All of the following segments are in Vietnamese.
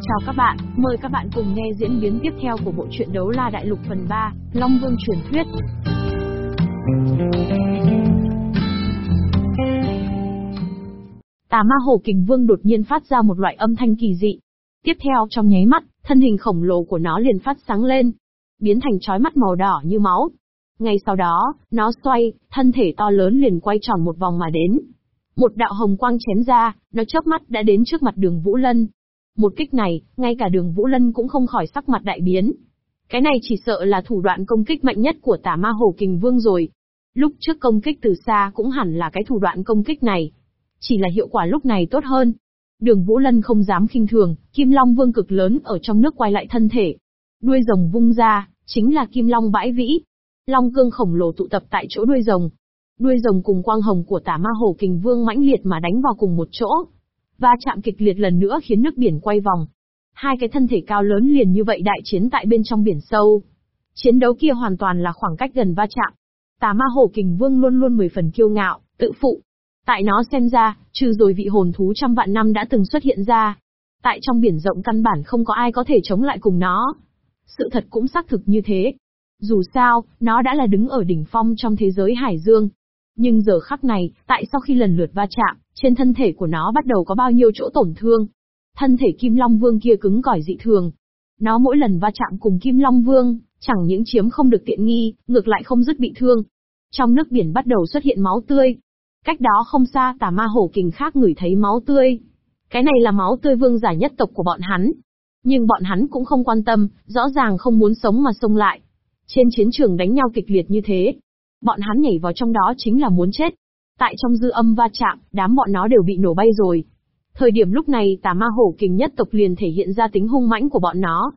Chào các bạn, mời các bạn cùng nghe diễn biến tiếp theo của bộ truyện Đấu La Đại Lục phần 3, Long Vương truyền thuyết. Tà Ma Hồ Kình Vương đột nhiên phát ra một loại âm thanh kỳ dị. Tiếp theo trong nháy mắt, thân hình khổng lồ của nó liền phát sáng lên, biến thành chói mắt màu đỏ như máu. Ngay sau đó, nó xoay, thân thể to lớn liền quay tròn một vòng mà đến. Một đạo hồng quang chém ra, nó chớp mắt đã đến trước mặt đường Vũ Lân. Một kích này, ngay cả đường Vũ Lân cũng không khỏi sắc mặt đại biến. Cái này chỉ sợ là thủ đoạn công kích mạnh nhất của tả ma hồ kình vương rồi. Lúc trước công kích từ xa cũng hẳn là cái thủ đoạn công kích này. Chỉ là hiệu quả lúc này tốt hơn. Đường Vũ Lân không dám khinh thường, Kim Long Vương cực lớn ở trong nước quay lại thân thể. Đuôi rồng vung ra, chính là Kim Long bãi vĩ. Long cương khổng lồ tụ tập tại chỗ đuôi rồng. Đuôi rồng cùng quang hồng của tả ma hồ kình vương mãnh liệt mà đánh vào cùng một chỗ. Va chạm kịch liệt lần nữa khiến nước biển quay vòng. Hai cái thân thể cao lớn liền như vậy đại chiến tại bên trong biển sâu. Chiến đấu kia hoàn toàn là khoảng cách gần va chạm. Tà ma hồ kình vương luôn luôn mười phần kiêu ngạo, tự phụ. Tại nó xem ra, trừ rồi vị hồn thú trăm vạn năm đã từng xuất hiện ra. Tại trong biển rộng căn bản không có ai có thể chống lại cùng nó. Sự thật cũng xác thực như thế. Dù sao, nó đã là đứng ở đỉnh phong trong thế giới hải dương. Nhưng giờ khắc này, tại sau khi lần lượt va chạm, trên thân thể của nó bắt đầu có bao nhiêu chỗ tổn thương. Thân thể Kim Long Vương kia cứng cỏi dị thường. Nó mỗi lần va chạm cùng Kim Long Vương, chẳng những chiếm không được tiện nghi, ngược lại không dứt bị thương. Trong nước biển bắt đầu xuất hiện máu tươi. Cách đó không xa tà ma hổ kình khác ngửi thấy máu tươi. Cái này là máu tươi vương giả nhất tộc của bọn hắn. Nhưng bọn hắn cũng không quan tâm, rõ ràng không muốn sống mà xông lại. Trên chiến trường đánh nhau kịch liệt như thế. Bọn hắn nhảy vào trong đó chính là muốn chết. Tại trong dư âm va chạm, đám bọn nó đều bị nổ bay rồi. Thời điểm lúc này tà ma hổ kình nhất tộc liền thể hiện ra tính hung mãnh của bọn nó.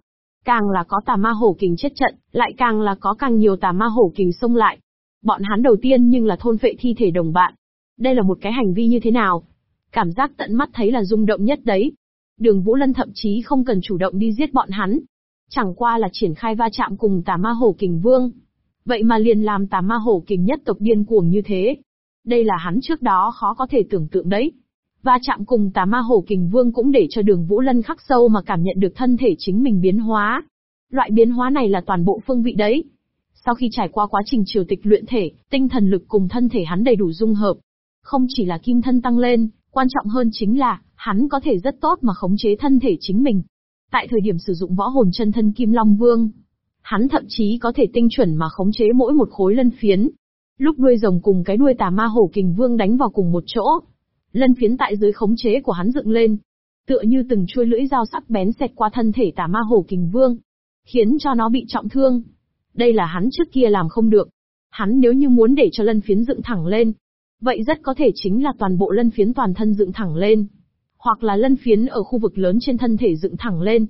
Càng là có tà ma hổ kình chết trận, lại càng là có càng nhiều tà ma hổ kình xông lại. Bọn hắn đầu tiên nhưng là thôn phệ thi thể đồng bạn. Đây là một cái hành vi như thế nào? Cảm giác tận mắt thấy là rung động nhất đấy. Đường Vũ Lân thậm chí không cần chủ động đi giết bọn hắn. Chẳng qua là triển khai va chạm cùng tà ma hổ kình vương. Vậy mà liền làm tà ma hổ kình nhất tộc điên cuồng như thế. Đây là hắn trước đó khó có thể tưởng tượng đấy. và chạm cùng tà ma hổ kình vương cũng để cho đường Vũ Lân khắc sâu mà cảm nhận được thân thể chính mình biến hóa. Loại biến hóa này là toàn bộ phương vị đấy. Sau khi trải qua quá trình triều tịch luyện thể, tinh thần lực cùng thân thể hắn đầy đủ dung hợp. Không chỉ là kim thân tăng lên, quan trọng hơn chính là, hắn có thể rất tốt mà khống chế thân thể chính mình. Tại thời điểm sử dụng võ hồn chân thân Kim Long Vương, hắn thậm chí có thể tinh chuẩn mà khống chế mỗi một khối lân phiến. Lúc đuôi rồng cùng cái đuôi tà ma hổ kình vương đánh vào cùng một chỗ, lân phiến tại dưới khống chế của hắn dựng lên, tựa như từng chuôi lưỡi dao sắc bén xẹt qua thân thể tà ma hổ kình vương, khiến cho nó bị trọng thương. Đây là hắn trước kia làm không được. Hắn nếu như muốn để cho lân phiến dựng thẳng lên, vậy rất có thể chính là toàn bộ lân phiến toàn thân dựng thẳng lên, hoặc là lân phiến ở khu vực lớn trên thân thể dựng thẳng lên.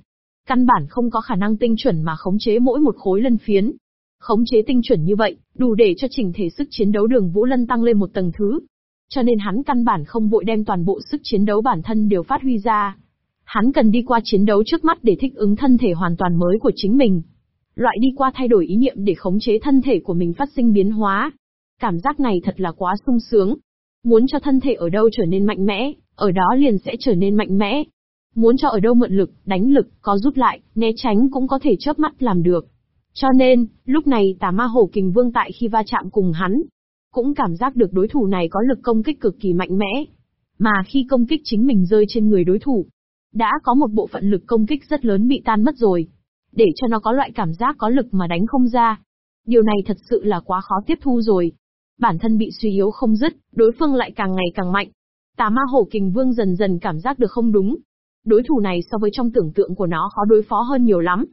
Căn bản không có khả năng tinh chuẩn mà khống chế mỗi một khối lân phiến. Khống chế tinh chuẩn như vậy, đủ để cho trình thể sức chiến đấu đường Vũ Lân tăng lên một tầng thứ. Cho nên hắn căn bản không vội đem toàn bộ sức chiến đấu bản thân đều phát huy ra. Hắn cần đi qua chiến đấu trước mắt để thích ứng thân thể hoàn toàn mới của chính mình. Loại đi qua thay đổi ý niệm để khống chế thân thể của mình phát sinh biến hóa. Cảm giác này thật là quá sung sướng. Muốn cho thân thể ở đâu trở nên mạnh mẽ, ở đó liền sẽ trở nên mạnh mẽ. Muốn cho ở đâu mượn lực, đánh lực, có rút lại, né tránh cũng có thể chớp mắt làm được. Cho nên, lúc này tà ma hổ kình vương tại khi va chạm cùng hắn, cũng cảm giác được đối thủ này có lực công kích cực kỳ mạnh mẽ. Mà khi công kích chính mình rơi trên người đối thủ, đã có một bộ phận lực công kích rất lớn bị tan mất rồi. Để cho nó có loại cảm giác có lực mà đánh không ra. Điều này thật sự là quá khó tiếp thu rồi. Bản thân bị suy yếu không dứt, đối phương lại càng ngày càng mạnh. Tà ma hổ kình vương dần dần cảm giác được không đúng. Đối thủ này so với trong tưởng tượng của nó khó đối phó hơn nhiều lắm.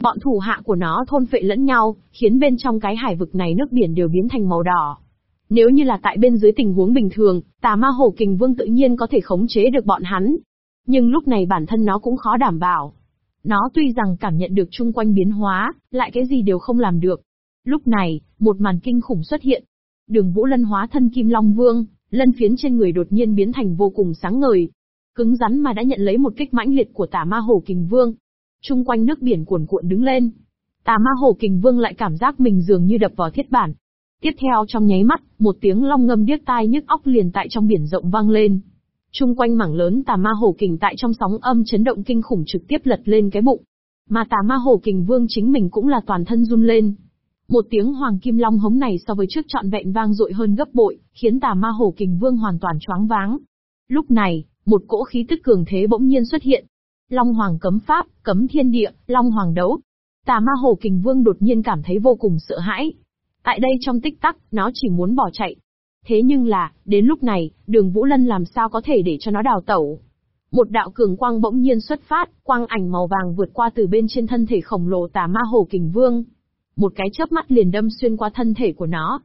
Bọn thủ hạ của nó thôn phệ lẫn nhau, khiến bên trong cái hải vực này nước biển đều biến thành màu đỏ. Nếu như là tại bên dưới tình huống bình thường, tà ma hổ kình vương tự nhiên có thể khống chế được bọn hắn. Nhưng lúc này bản thân nó cũng khó đảm bảo. Nó tuy rằng cảm nhận được chung quanh biến hóa, lại cái gì đều không làm được. Lúc này, một màn kinh khủng xuất hiện. Đường Vũ Lân hóa thân Kim Long Vương, lân phiến trên người đột nhiên biến thành vô cùng sáng ngời. Cứng rắn mà đã nhận lấy một kích mãnh liệt của tà ma hổ kình vương. Trung quanh nước biển cuồn cuộn đứng lên. Tà ma hồ kình vương lại cảm giác mình dường như đập vào thiết bản. Tiếp theo trong nháy mắt, một tiếng long ngâm điếc tai nhức óc liền tại trong biển rộng vang lên. Trung quanh mảng lớn tà ma hồ kình tại trong sóng âm chấn động kinh khủng trực tiếp lật lên cái bụng. Mà tà ma hồ kình vương chính mình cũng là toàn thân run lên. Một tiếng hoàng kim long hống này so với trước trọn vẹn vang dội hơn gấp bội, khiến tà ma hồ kình vương hoàn toàn choáng váng. Lúc này, một cỗ khí tức cường thế bỗng nhiên xuất hiện. Long hoàng cấm pháp, cấm thiên địa, long hoàng đấu. Tà ma hồ kình vương đột nhiên cảm thấy vô cùng sợ hãi. Tại đây trong tích tắc, nó chỉ muốn bỏ chạy. Thế nhưng là, đến lúc này, đường Vũ Lân làm sao có thể để cho nó đào tẩu. Một đạo cường quang bỗng nhiên xuất phát, quang ảnh màu vàng vượt qua từ bên trên thân thể khổng lồ tà ma hồ kình vương. Một cái chớp mắt liền đâm xuyên qua thân thể của nó.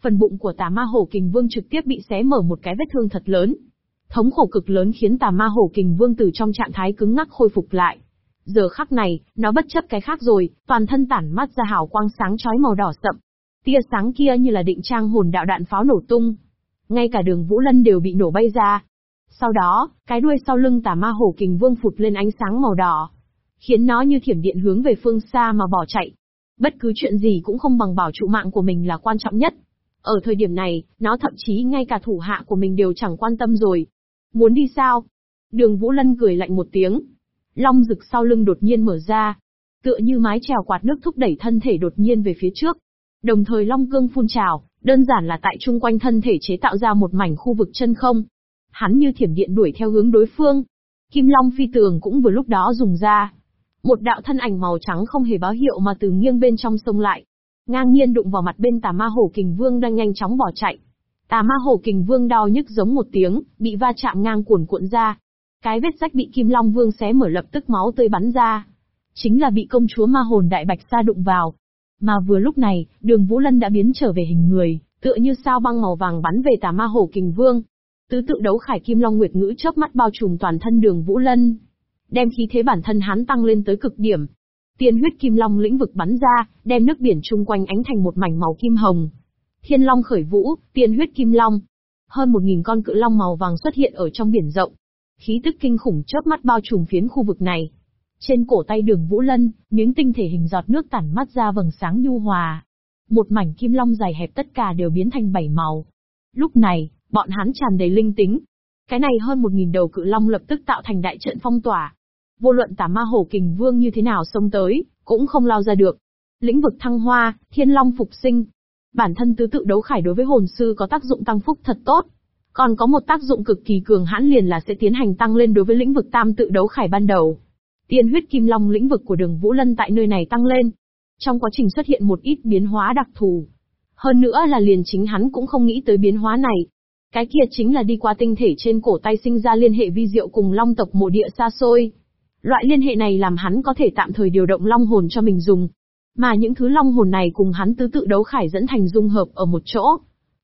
Phần bụng của tà ma hồ kình vương trực tiếp bị xé mở một cái vết thương thật lớn. Thống khổ cực lớn khiến tà ma hổ kình vương từ trong trạng thái cứng ngắc khôi phục lại. Giờ khắc này, nó bất chấp cái khác rồi, toàn thân tản mắt ra hào quang sáng chói màu đỏ sậm. Tia sáng kia như là định trang hồn đạo đạn pháo nổ tung. Ngay cả đường Vũ Lân đều bị nổ bay ra. Sau đó, cái đuôi sau lưng tà ma hổ kình vương phụt lên ánh sáng màu đỏ. Khiến nó như thiểm điện hướng về phương xa mà bỏ chạy. Bất cứ chuyện gì cũng không bằng bảo trụ mạng của mình là quan trọng nhất. Ở thời điểm này, nó thậm chí ngay cả thủ hạ của mình đều chẳng quan tâm rồi. Muốn đi sao? Đường Vũ Lân cười lạnh một tiếng. Long rực sau lưng đột nhiên mở ra. Tựa như mái trèo quạt nước thúc đẩy thân thể đột nhiên về phía trước. Đồng thời long cương phun trào, đơn giản là tại chung quanh thân thể chế tạo ra một mảnh khu vực chân không. Hắn như thiểm điện đuổi theo hướng đối phương. Kim Long phi tường cũng vừa lúc đó dùng ra. Một đạo thân ảnh màu trắng không hề báo hiệu mà từ nghiêng bên trong sông lại. Ngang nhiên đụng vào mặt bên tà ma hổ kình vương đang nhanh chóng bỏ chạy. Tà ma hổ kình vương đau nhức giống một tiếng, bị va chạm ngang cuồn cuộn ra. Cái vết rách bị Kim Long vương xé mở lập tức máu tươi bắn ra. Chính là bị công chúa ma hồn đại bạch sa đụng vào, mà vừa lúc này, đường Vũ Lân đã biến trở về hình người, tựa như sao băng màu vàng bắn về tà ma hổ kình vương. Tứ tự đấu khải kim long nguyệt ngữ chớp mắt bao trùm toàn thân đường Vũ Lân. Đem khí thế bản thân hắn tăng lên tới cực điểm. Tiên huyết kim long lĩnh vực bắn ra, đem nước biển chung quanh ánh thành một mảnh màu kim hồng. Thiên long khởi vũ, tiên huyết kim long. Hơn một nghìn con cự long màu vàng xuất hiện ở trong biển rộng. Khí tức kinh khủng chớp mắt bao trùm phiến khu vực này. Trên cổ tay đường Vũ Lân, miếng tinh thể hình giọt nước tản mắt ra vầng sáng nhu hòa. Một mảnh kim long dài hẹp tất cả đều biến thành bảy màu. Lúc này, bọn hắn tràn đầy linh tính. Cái này hơn một nghìn đầu cự long lập tức tạo thành đại trận phong tỏa. Vô luận tả ma hổ kình vương như thế nào xông tới, cũng không lao ra được. Lĩnh vực thăng hoa, thiên long phục sinh. Bản thân tứ tự đấu khải đối với hồn sư có tác dụng tăng phúc thật tốt. Còn có một tác dụng cực kỳ cường hãn liền là sẽ tiến hành tăng lên đối với lĩnh vực tam tự đấu khải ban đầu. Tiên huyết kim long lĩnh vực của đường Vũ Lân tại nơi này tăng lên. Trong quá trình xuất hiện một ít biến hóa đặc thù. Hơn nữa là liền chính hắn cũng không nghĩ tới biến hóa này. Cái kia chính là đi qua tinh thể trên cổ tay sinh ra liên hệ vi diệu cùng long tộc mộ địa xa xôi. Loại liên hệ này làm hắn có thể tạm thời điều động long hồn cho mình dùng. Mà những thứ long hồn này cùng hắn tứ tự đấu khải dẫn thành dung hợp ở một chỗ.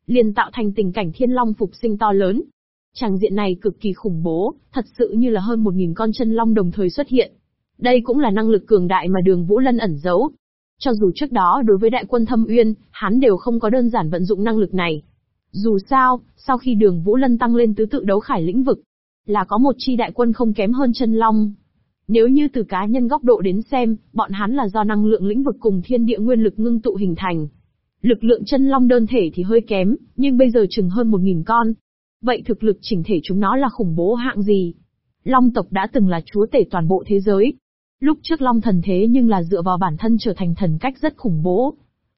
Liền tạo thành tình cảnh thiên long phục sinh to lớn. Tràng diện này cực kỳ khủng bố, thật sự như là hơn một nghìn con chân long đồng thời xuất hiện. Đây cũng là năng lực cường đại mà đường Vũ Lân ẩn giấu. Cho dù trước đó đối với đại quân thâm uyên, hắn đều không có đơn giản vận dụng năng lực này. Dù sao, sau khi đường Vũ Lân tăng lên tứ tự đấu khải lĩnh vực, là có một chi đại quân không kém hơn chân long. Nếu như từ cá nhân góc độ đến xem, bọn hắn là do năng lượng lĩnh vực cùng thiên địa nguyên lực ngưng tụ hình thành. Lực lượng chân long đơn thể thì hơi kém, nhưng bây giờ chừng hơn một nghìn con, Vậy thực lực chỉnh thể chúng nó là khủng bố hạng gì? Long tộc đã từng là chúa tể toàn bộ thế giới. Lúc trước Long thần thế nhưng là dựa vào bản thân trở thành thần cách rất khủng bố.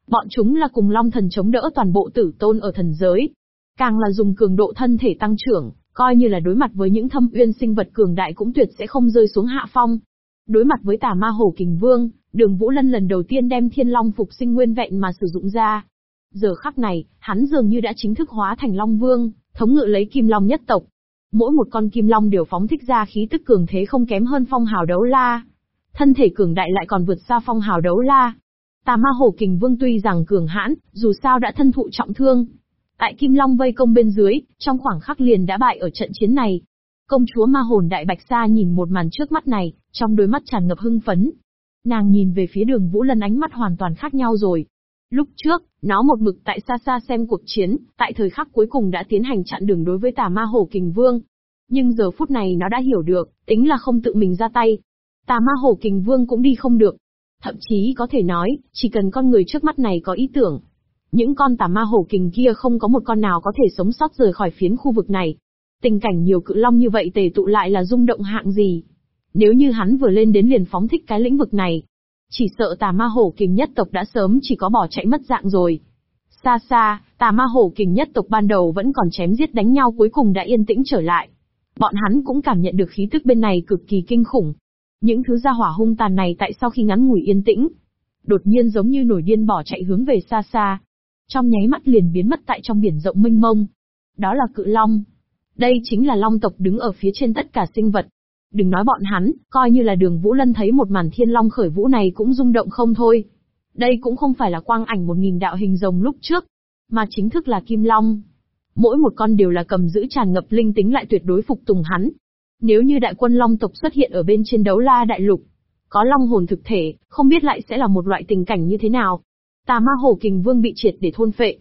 Bọn chúng là cùng Long thần chống đỡ toàn bộ tử tôn ở thần giới. Càng là dùng cường độ thân thể tăng trưởng, coi như là đối mặt với những thâm uyên sinh vật cường đại cũng tuyệt sẽ không rơi xuống hạ phong. Đối mặt với tà ma hổ kình vương, đường Vũ Lân lần đầu tiên đem thiên long phục sinh nguyên vẹn mà sử dụng ra. Giờ khắc này, hắn dường như đã chính thức hóa thành long vương, thống ngự lấy kim long nhất tộc. Mỗi một con kim long đều phóng thích ra khí tức cường thế không kém hơn phong hào đấu la. Thân thể cường đại lại còn vượt xa phong hào đấu la. Tà ma hổ kình vương tuy rằng cường hãn, dù sao đã thân thụ trọng thương. Tại kim long vây công bên dưới, trong khoảng khắc liền đã bại ở trận chiến này. Công chúa ma hồn đại bạch sa nhìn một màn trước mắt này, trong đôi mắt tràn ngập hưng phấn. Nàng nhìn về phía đường Vũ Lân ánh mắt hoàn toàn khác nhau rồi. Lúc trước, nó một mực tại xa xa xem cuộc chiến, tại thời khắc cuối cùng đã tiến hành chặn đường đối với tà ma hổ kình vương. Nhưng giờ phút này nó đã hiểu được, tính là không tự mình ra tay. Tà ma hổ kình vương cũng đi không được. Thậm chí có thể nói, chỉ cần con người trước mắt này có ý tưởng. Những con tà ma hổ kình kia không có một con nào có thể sống sót rời khỏi phiến khu vực này. Tình cảnh nhiều cự long như vậy tề tụ lại là rung động hạng gì? Nếu như hắn vừa lên đến liền phóng thích cái lĩnh vực này, chỉ sợ tà ma hổ kình nhất tộc đã sớm chỉ có bỏ chạy mất dạng rồi. Xa xa, tà ma hổ kình nhất tộc ban đầu vẫn còn chém giết đánh nhau cuối cùng đã yên tĩnh trở lại. Bọn hắn cũng cảm nhận được khí tức bên này cực kỳ kinh khủng. Những thứ gia hỏa hung tàn này tại sau khi ngắn ngủi yên tĩnh, đột nhiên giống như nổi điên bỏ chạy hướng về xa xa. Trong nháy mắt liền biến mất tại trong biển rộng mênh mông. Đó là cự long. Đây chính là long tộc đứng ở phía trên tất cả sinh vật. Đừng nói bọn hắn, coi như là đường Vũ Lân thấy một màn thiên long khởi vũ này cũng rung động không thôi. Đây cũng không phải là quang ảnh một nghìn đạo hình rồng lúc trước, mà chính thức là kim long. Mỗi một con đều là cầm giữ tràn ngập linh tính lại tuyệt đối phục tùng hắn. Nếu như đại quân long tộc xuất hiện ở bên trên đấu la đại lục, có long hồn thực thể, không biết lại sẽ là một loại tình cảnh như thế nào. Tà ma hồ kình vương bị triệt để thôn phệ.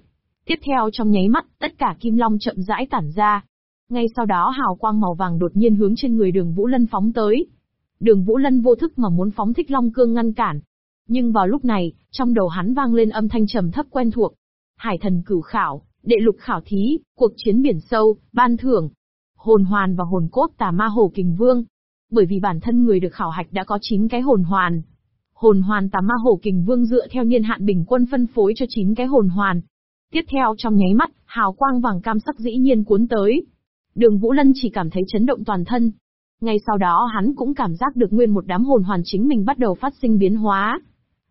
Tiếp theo trong nháy mắt, tất cả kim long chậm rãi tản ra. Ngay sau đó hào quang màu vàng đột nhiên hướng trên người đường Vũ Lân phóng tới. Đường Vũ Lân vô thức mà muốn phóng thích long cương ngăn cản. Nhưng vào lúc này, trong đầu hắn vang lên âm thanh trầm thấp quen thuộc. Hải thần cửu khảo, đệ lục khảo thí, cuộc chiến biển sâu, ban thưởng. Hồn hoàn và hồn cốt tà ma hồ kình vương, bởi vì bản thân người được khảo hạch đã có 9 cái hồn hoàn. Hồn hoàn tà ma hổ kình vương dựa theo niên hạn bình quân phân phối cho 9 cái hồn hoàn. Tiếp theo trong nháy mắt, hào quang vàng cam sắc dĩ nhiên cuốn tới. Đường Vũ Lân chỉ cảm thấy chấn động toàn thân. Ngay sau đó hắn cũng cảm giác được nguyên một đám hồn hoàn chính mình bắt đầu phát sinh biến hóa.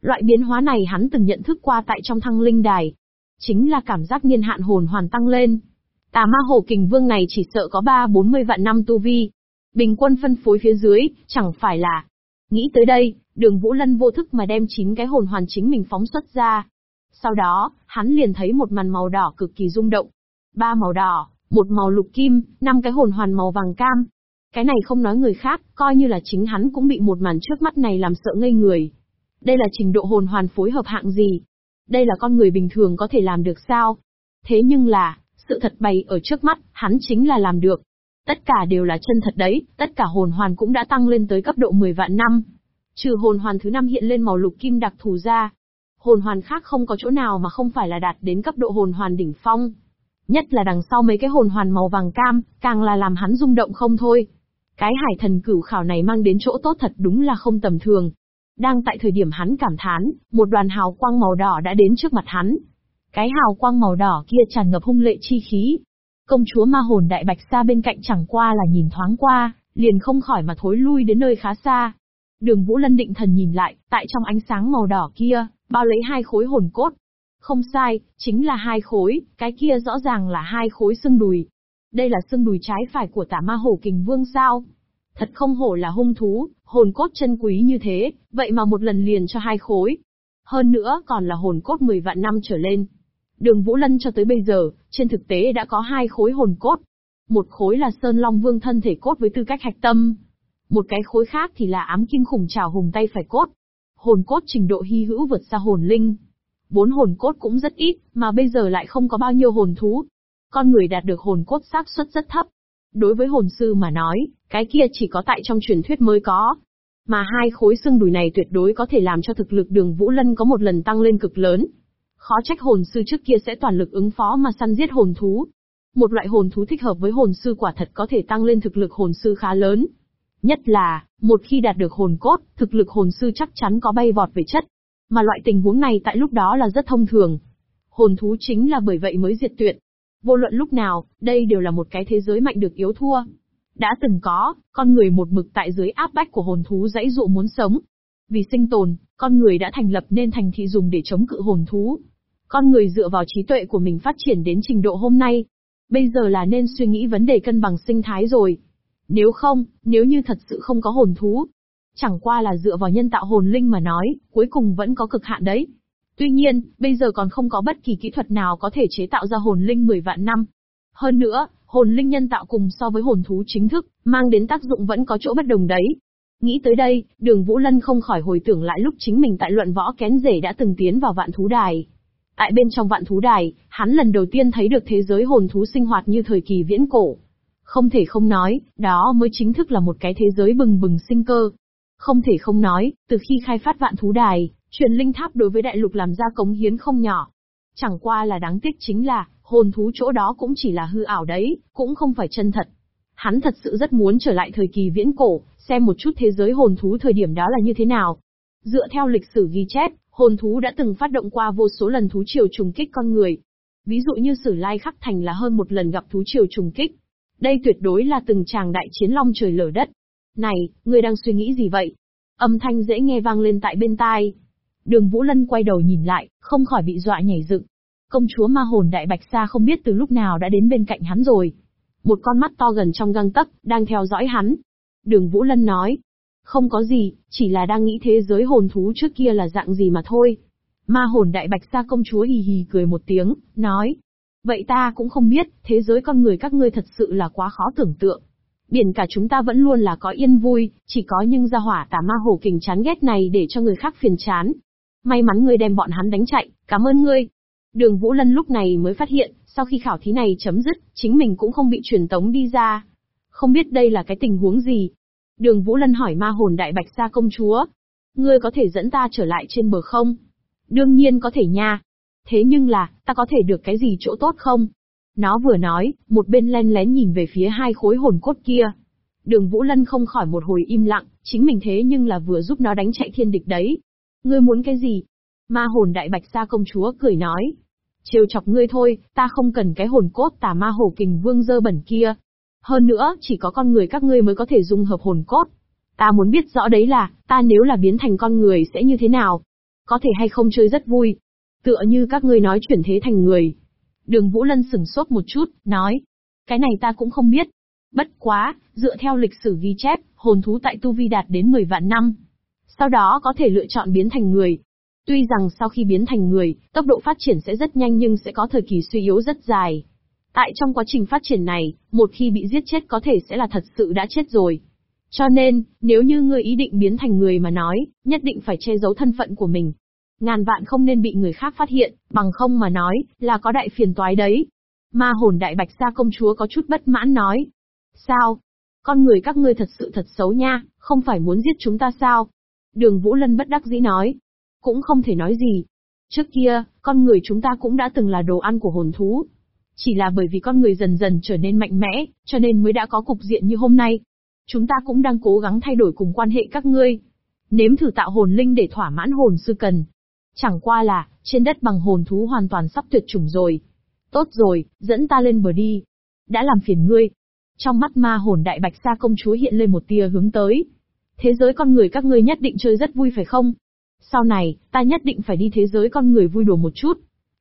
Loại biến hóa này hắn từng nhận thức qua tại trong thăng linh đài. Chính là cảm giác niên hạn hồn hoàn tăng lên. Tà ma hổ kình vương này chỉ sợ có 3-40 vạn năm tu vi, Bình quân phân phối phía dưới, chẳng phải là. Nghĩ tới đây, đường Vũ Lân vô thức mà đem chín cái hồn hoàn chính mình phóng xuất ra. Sau đó, hắn liền thấy một màn màu đỏ cực kỳ rung động. Ba màu đỏ, một màu lục kim, năm cái hồn hoàn màu vàng cam. Cái này không nói người khác, coi như là chính hắn cũng bị một màn trước mắt này làm sợ ngây người. Đây là trình độ hồn hoàn phối hợp hạng gì? Đây là con người bình thường có thể làm được sao? Thế nhưng là, sự thật bày ở trước mắt, hắn chính là làm được. Tất cả đều là chân thật đấy, tất cả hồn hoàn cũng đã tăng lên tới cấp độ 10 vạn năm. Trừ hồn hoàn thứ năm hiện lên màu lục kim đặc thù ra. Hồn hoàn khác không có chỗ nào mà không phải là đạt đến cấp độ hồn hoàn đỉnh phong. Nhất là đằng sau mấy cái hồn hoàn màu vàng cam, càng là làm hắn rung động không thôi. Cái hải thần cửu khảo này mang đến chỗ tốt thật đúng là không tầm thường. Đang tại thời điểm hắn cảm thán, một đoàn hào quang màu đỏ đã đến trước mặt hắn. Cái hào quang màu đỏ kia tràn ngập hung lệ chi khí, Công chúa ma hồn đại bạch xa bên cạnh chẳng qua là nhìn thoáng qua, liền không khỏi mà thối lui đến nơi khá xa. Đường Vũ Lân định thần nhìn lại, tại trong ánh sáng màu đỏ kia, bao lấy hai khối hồn cốt. Không sai, chính là hai khối, cái kia rõ ràng là hai khối xương đùi. Đây là xương đùi trái phải của tả ma hổ kình vương sao? Thật không hổ là hung thú, hồn cốt chân quý như thế, vậy mà một lần liền cho hai khối. Hơn nữa còn là hồn cốt 10 vạn năm trở lên, Đường Vũ Lân cho tới bây giờ, trên thực tế đã có hai khối hồn cốt. Một khối là Sơn Long Vương thân thể cốt với tư cách hạch tâm. Một cái khối khác thì là ám kim khủng trào hùng tay phải cốt. Hồn cốt trình độ hy hữu vượt xa hồn linh. Bốn hồn cốt cũng rất ít, mà bây giờ lại không có bao nhiêu hồn thú. Con người đạt được hồn cốt xác suất rất thấp. Đối với hồn sư mà nói, cái kia chỉ có tại trong truyền thuyết mới có. Mà hai khối xương đùi này tuyệt đối có thể làm cho thực lực đường Vũ Lân có một lần tăng lên cực lớn, Khó trách hồn sư trước kia sẽ toàn lực ứng phó mà săn giết hồn thú. Một loại hồn thú thích hợp với hồn sư quả thật có thể tăng lên thực lực hồn sư khá lớn. Nhất là, một khi đạt được hồn cốt, thực lực hồn sư chắc chắn có bay vọt về chất. Mà loại tình huống này tại lúc đó là rất thông thường. Hồn thú chính là bởi vậy mới diệt tuyệt. Vô luận lúc nào, đây đều là một cái thế giới mạnh được yếu thua. Đã từng có, con người một mực tại dưới áp bách của hồn thú dãy dụ muốn sống. Vì sinh tồn, con người đã thành lập nên thành thị dùng để chống cự hồn thú. Con người dựa vào trí tuệ của mình phát triển đến trình độ hôm nay. Bây giờ là nên suy nghĩ vấn đề cân bằng sinh thái rồi. Nếu không, nếu như thật sự không có hồn thú, chẳng qua là dựa vào nhân tạo hồn linh mà nói, cuối cùng vẫn có cực hạn đấy. Tuy nhiên, bây giờ còn không có bất kỳ kỹ thuật nào có thể chế tạo ra hồn linh 10 vạn năm. Hơn nữa, hồn linh nhân tạo cùng so với hồn thú chính thức, mang đến tác dụng vẫn có chỗ bất đồng đấy. Nghĩ tới đây, đường Vũ Lân không khỏi hồi tưởng lại lúc chính mình tại luận võ kén rể đã từng tiến vào vạn thú đài. Tại bên trong vạn thú đài, hắn lần đầu tiên thấy được thế giới hồn thú sinh hoạt như thời kỳ viễn cổ. Không thể không nói, đó mới chính thức là một cái thế giới bừng bừng sinh cơ. Không thể không nói, từ khi khai phát vạn thú đài, truyền linh tháp đối với đại lục làm ra cống hiến không nhỏ. Chẳng qua là đáng tiếc chính là, hồn thú chỗ đó cũng chỉ là hư ảo đấy, cũng không phải chân thật. Hắn thật sự rất muốn trở lại thời kỳ viễn cổ, xem một chút thế giới hồn thú thời điểm đó là như thế nào. Dựa theo lịch sử ghi chép, hồn thú đã từng phát động qua vô số lần thú triều trùng kích con người. Ví dụ như Sử Lai Khắc Thành là hơn một lần gặp thú triều trùng kích. Đây tuyệt đối là từng tràng đại chiến long trời lở đất. Này, ngươi đang suy nghĩ gì vậy? Âm thanh dễ nghe vang lên tại bên tai. Đường Vũ Lân quay đầu nhìn lại, không khỏi bị dọa nhảy dựng. Công chúa ma hồn đại bạch sa không biết từ lúc nào đã đến bên cạnh hắn rồi. Một con mắt to gần trong găng tấc, đang theo dõi hắn. Đường Vũ Lân nói, không có gì, chỉ là đang nghĩ thế giới hồn thú trước kia là dạng gì mà thôi. Ma hồn đại bạch sa công chúa hì hì cười một tiếng, nói. Vậy ta cũng không biết, thế giới con người các ngươi thật sự là quá khó tưởng tượng. Biển cả chúng ta vẫn luôn là có yên vui, chỉ có nhưng gia hỏa tà ma hồ kình chán ghét này để cho người khác phiền chán. May mắn ngươi đem bọn hắn đánh chạy, cảm ơn ngươi. Đường Vũ Lân lúc này mới phát hiện, sau khi khảo thí này chấm dứt, chính mình cũng không bị truyền tống đi ra. Không biết đây là cái tình huống gì, Đường Vũ Lân hỏi ma hồn đại bạch sa công chúa. Ngươi có thể dẫn ta trở lại trên bờ không? Đương nhiên có thể nha. Thế nhưng là, ta có thể được cái gì chỗ tốt không? Nó vừa nói, một bên len lén nhìn về phía hai khối hồn cốt kia. Đường Vũ Lân không khỏi một hồi im lặng, chính mình thế nhưng là vừa giúp nó đánh chạy thiên địch đấy. Ngươi muốn cái gì? Ma hồn đại bạch sa công chúa cười nói. Trêu chọc ngươi thôi, ta không cần cái hồn cốt tà ma hồ kình vương dơ bẩn kia. Hơn nữa, chỉ có con người các ngươi mới có thể dung hợp hồn cốt. Ta muốn biết rõ đấy là, ta nếu là biến thành con người sẽ như thế nào? Có thể hay không chơi rất vui. Tựa như các ngươi nói chuyển thế thành người. Đường Vũ Lân sửng sốt một chút, nói. Cái này ta cũng không biết. Bất quá, dựa theo lịch sử ghi chép, hồn thú tại Tu Vi đạt đến 10 vạn năm. Sau đó có thể lựa chọn biến thành người. Tuy rằng sau khi biến thành người, tốc độ phát triển sẽ rất nhanh nhưng sẽ có thời kỳ suy yếu rất dài. Tại trong quá trình phát triển này, một khi bị giết chết có thể sẽ là thật sự đã chết rồi. Cho nên, nếu như ngươi ý định biến thành người mà nói, nhất định phải che giấu thân phận của mình. Ngàn vạn không nên bị người khác phát hiện, bằng không mà nói, là có đại phiền toái đấy. Ma hồn đại bạch sa công chúa có chút bất mãn nói. Sao? Con người các ngươi thật sự thật xấu nha, không phải muốn giết chúng ta sao? Đường Vũ Lân bất đắc dĩ nói. Cũng không thể nói gì. Trước kia, con người chúng ta cũng đã từng là đồ ăn của hồn thú, chỉ là bởi vì con người dần dần trở nên mạnh mẽ, cho nên mới đã có cục diện như hôm nay. Chúng ta cũng đang cố gắng thay đổi cùng quan hệ các ngươi. Nếm thử tạo hồn linh để thỏa mãn hồn sư cần. Chẳng qua là, trên đất bằng hồn thú hoàn toàn sắp tuyệt chủng rồi. Tốt rồi, dẫn ta lên bờ đi. Đã làm phiền ngươi. Trong mắt ma hồn đại bạch sa công chúa hiện lên một tia hướng tới. Thế giới con người các ngươi nhất định chơi rất vui phải không? Sau này, ta nhất định phải đi thế giới con người vui đùa một chút.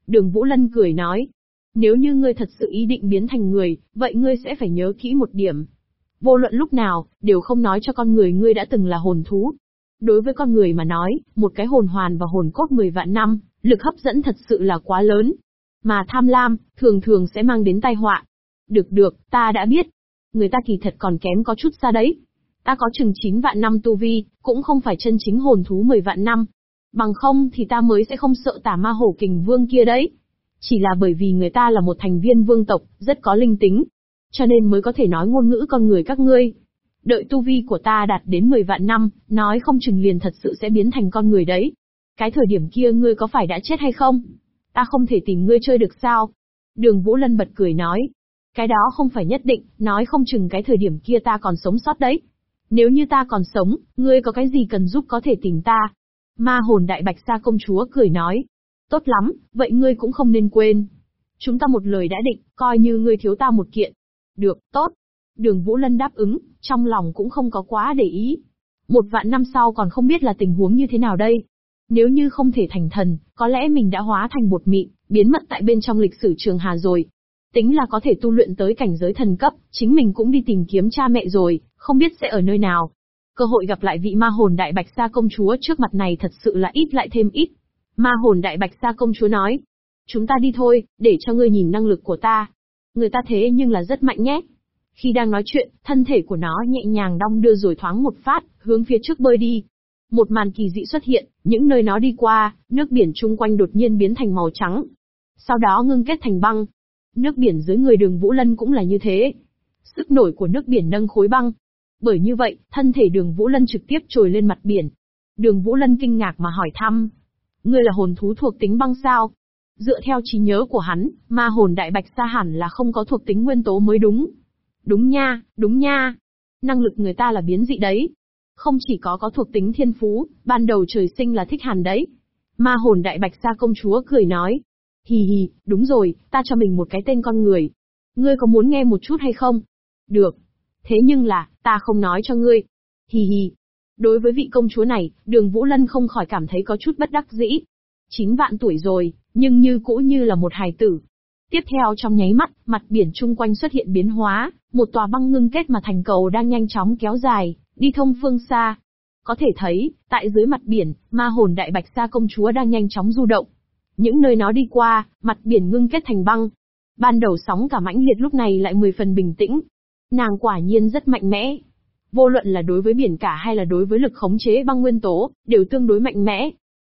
Đường Vũ Lân cười nói, nếu như ngươi thật sự ý định biến thành người, vậy ngươi sẽ phải nhớ kỹ một điểm. Vô luận lúc nào, đều không nói cho con người ngươi đã từng là hồn thú. Đối với con người mà nói, một cái hồn hoàn và hồn cốt 10 vạn năm, lực hấp dẫn thật sự là quá lớn. Mà tham lam, thường thường sẽ mang đến tai họa. Được được, ta đã biết. Người ta kỳ thật còn kém có chút xa đấy. Ta có chừng 9 vạn năm tu vi, cũng không phải chân chính hồn thú 10 vạn năm. Bằng không thì ta mới sẽ không sợ tà ma hổ kình vương kia đấy. Chỉ là bởi vì người ta là một thành viên vương tộc, rất có linh tính. Cho nên mới có thể nói ngôn ngữ con người các ngươi. Đợi tu vi của ta đạt đến 10 vạn năm, nói không chừng liền thật sự sẽ biến thành con người đấy. Cái thời điểm kia ngươi có phải đã chết hay không? Ta không thể tìm ngươi chơi được sao? Đường Vũ Lân bật cười nói. Cái đó không phải nhất định, nói không chừng cái thời điểm kia ta còn sống sót đấy. Nếu như ta còn sống, ngươi có cái gì cần giúp có thể tìm ta. Ma hồn đại bạch sa công chúa cười nói. Tốt lắm, vậy ngươi cũng không nên quên. Chúng ta một lời đã định, coi như ngươi thiếu ta một kiện. Được, tốt. Đường Vũ Lân đáp ứng, trong lòng cũng không có quá để ý. Một vạn năm sau còn không biết là tình huống như thế nào đây. Nếu như không thể thành thần, có lẽ mình đã hóa thành bột mịn, biến mất tại bên trong lịch sử trường Hà rồi. Tính là có thể tu luyện tới cảnh giới thần cấp, chính mình cũng đi tìm kiếm cha mẹ rồi, không biết sẽ ở nơi nào. Cơ hội gặp lại vị ma hồn đại bạch sa công chúa trước mặt này thật sự là ít lại thêm ít. Ma hồn đại bạch sa công chúa nói. Chúng ta đi thôi, để cho ngươi nhìn năng lực của ta. Người ta thế nhưng là rất mạnh nhé. Khi đang nói chuyện, thân thể của nó nhẹ nhàng đong đưa rồi thoáng một phát, hướng phía trước bơi đi. Một màn kỳ dị xuất hiện, những nơi nó đi qua, nước biển chung quanh đột nhiên biến thành màu trắng. Sau đó ngưng kết thành băng. Nước biển dưới người đường Vũ Lân cũng là như thế. Sức nổi của nước biển nâng khối băng. Bởi như vậy, thân thể đường Vũ Lân trực tiếp trồi lên mặt biển. Đường Vũ Lân kinh ngạc mà hỏi thăm, Ngươi là hồn thú thuộc tính băng sao? Dựa theo trí nhớ của hắn, ma hồn đại bạch sa hẳn là không có thuộc tính nguyên tố mới đúng. Đúng nha, đúng nha. Năng lực người ta là biến dị đấy. Không chỉ có có thuộc tính thiên phú, ban đầu trời sinh là thích hàn đấy. Ma hồn đại bạch sa công chúa cười nói. Hì hì, đúng rồi, ta cho mình một cái tên con người. Ngươi có muốn nghe một chút hay không? Được. Thế nhưng là, ta không nói cho ngươi. Hì hì. Đối với vị công chúa này, đường Vũ Lân không khỏi cảm thấy có chút bất đắc dĩ. Chín vạn tuổi rồi, nhưng như cũ như là một hài tử. Tiếp theo trong nháy mắt, mặt biển chung quanh xuất hiện biến hóa, một tòa băng ngưng kết mà thành cầu đang nhanh chóng kéo dài, đi thông phương xa. Có thể thấy, tại dưới mặt biển, ma hồn đại bạch sa công chúa đang nhanh chóng du động. Những nơi nó đi qua, mặt biển ngưng kết thành băng. Ban đầu sóng cả mãnh liệt lúc này lại mười phần bình tĩnh. Nàng quả nhiên rất mạnh mẽ. Vô luận là đối với biển cả hay là đối với lực khống chế băng nguyên tố, đều tương đối mạnh mẽ.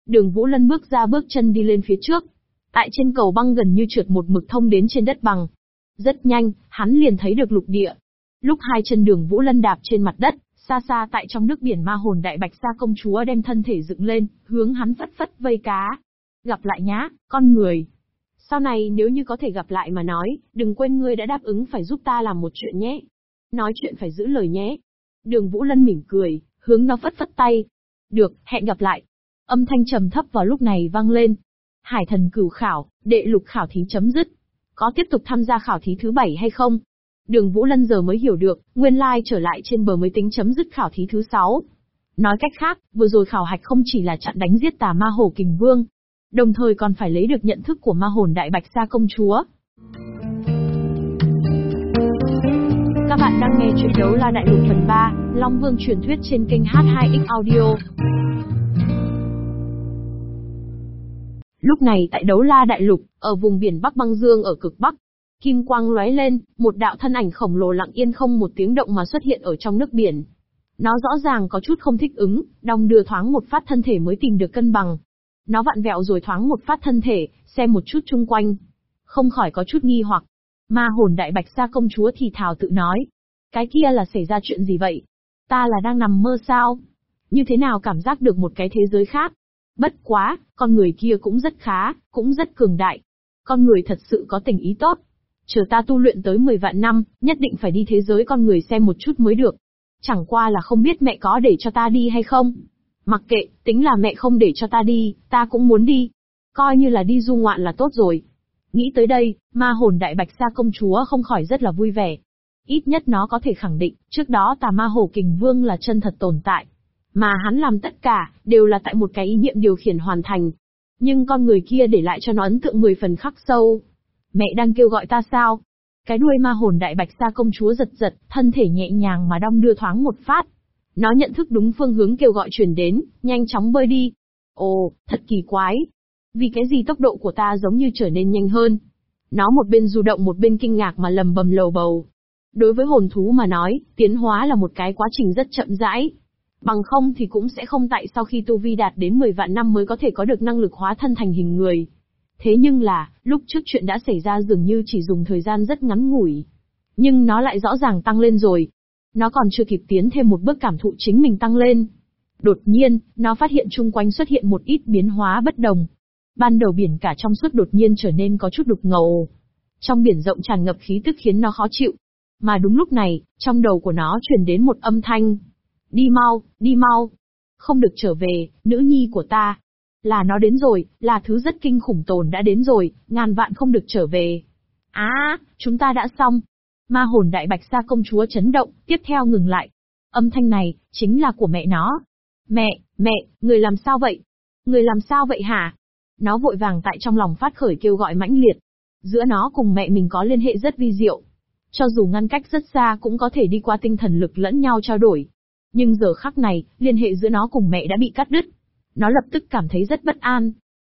Đường Vũ Lân bước ra bước chân đi lên phía trước. Tại trên cầu băng gần như trượt một mực thông đến trên đất bằng. Rất nhanh, hắn liền thấy được lục địa. Lúc hai chân đường Vũ Lân đạp trên mặt đất, xa xa tại trong nước biển ma hồn đại bạch sa công chúa đem thân thể dựng lên, hướng hắn phất phất vây cá. Gặp lại nhá, con người. Sau này nếu như có thể gặp lại mà nói, đừng quên ngươi đã đáp ứng phải giúp ta làm một chuyện nhé. Nói chuyện phải giữ lời nhé. Đường Vũ Lân mỉm cười, hướng nó phất phất tay. Được, hẹn gặp lại. Âm thanh trầm thấp vào lúc này vang lên. Hải thần cửu khảo, đệ lục khảo thí chấm dứt. Có tiếp tục tham gia khảo thí thứ bảy hay không? Đường Vũ Lân giờ mới hiểu được, nguyên lai trở lại trên bờ mới tính chấm dứt khảo thí thứ sáu. Nói cách khác, vừa rồi khảo hạch không chỉ là chặn đánh giết tà ma hồ kình vương, đồng thời còn phải lấy được nhận thức của ma hồn đại bạch sa công chúa. Các bạn đang nghe chuyện đấu la đại lục phần 3, Long Vương truyền thuyết trên kênh H2X Audio. Lúc này tại đấu la đại lục, ở vùng biển Bắc Băng Dương ở cực Bắc, kim quang lóe lên, một đạo thân ảnh khổng lồ lặng yên không một tiếng động mà xuất hiện ở trong nước biển. Nó rõ ràng có chút không thích ứng, đong đưa thoáng một phát thân thể mới tìm được cân bằng. Nó vặn vẹo rồi thoáng một phát thân thể, xem một chút chung quanh. Không khỏi có chút nghi hoặc. Ma hồn đại bạch sa công chúa thì thào tự nói. Cái kia là xảy ra chuyện gì vậy? Ta là đang nằm mơ sao? Như thế nào cảm giác được một cái thế giới khác? Bất quá, con người kia cũng rất khá, cũng rất cường đại. Con người thật sự có tình ý tốt. Chờ ta tu luyện tới 10 vạn năm, nhất định phải đi thế giới con người xem một chút mới được. Chẳng qua là không biết mẹ có để cho ta đi hay không. Mặc kệ, tính là mẹ không để cho ta đi, ta cũng muốn đi. Coi như là đi du ngoạn là tốt rồi. Nghĩ tới đây, ma hồn đại bạch sa công chúa không khỏi rất là vui vẻ. Ít nhất nó có thể khẳng định, trước đó tà ma hổ kình vương là chân thật tồn tại. Mà hắn làm tất cả, đều là tại một cái ý niệm điều khiển hoàn thành. Nhưng con người kia để lại cho nó ấn tượng 10 phần khắc sâu. Mẹ đang kêu gọi ta sao? Cái đuôi ma hồn đại bạch sa công chúa giật giật, thân thể nhẹ nhàng mà đong đưa thoáng một phát. Nó nhận thức đúng phương hướng kêu gọi truyền đến, nhanh chóng bơi đi. Ồ, thật kỳ quái. Vì cái gì tốc độ của ta giống như trở nên nhanh hơn? Nó một bên du động một bên kinh ngạc mà lầm bầm lầu bầu. Đối với hồn thú mà nói, tiến hóa là một cái quá trình rất chậm rãi. Bằng không thì cũng sẽ không tại sau khi tu vi đạt đến 10 vạn năm mới có thể có được năng lực hóa thân thành hình người. Thế nhưng là, lúc trước chuyện đã xảy ra dường như chỉ dùng thời gian rất ngắn ngủi. Nhưng nó lại rõ ràng tăng lên rồi. Nó còn chưa kịp tiến thêm một bước cảm thụ chính mình tăng lên. Đột nhiên, nó phát hiện chung quanh xuất hiện một ít biến hóa bất đồng. Ban đầu biển cả trong suốt đột nhiên trở nên có chút đục ngầu. Trong biển rộng tràn ngập khí tức khiến nó khó chịu. Mà đúng lúc này, trong đầu của nó truyền đến một âm thanh. Đi mau, đi mau. Không được trở về, nữ nhi của ta. Là nó đến rồi, là thứ rất kinh khủng tồn đã đến rồi, ngàn vạn không được trở về. Á, chúng ta đã xong. Ma hồn đại bạch sa công chúa chấn động, tiếp theo ngừng lại. Âm thanh này, chính là của mẹ nó. Mẹ, mẹ, người làm sao vậy? Người làm sao vậy hả? Nó vội vàng tại trong lòng phát khởi kêu gọi mãnh liệt. Giữa nó cùng mẹ mình có liên hệ rất vi diệu. Cho dù ngăn cách rất xa cũng có thể đi qua tinh thần lực lẫn nhau trao đổi. Nhưng giờ khắc này, liên hệ giữa nó cùng mẹ đã bị cắt đứt. Nó lập tức cảm thấy rất bất an.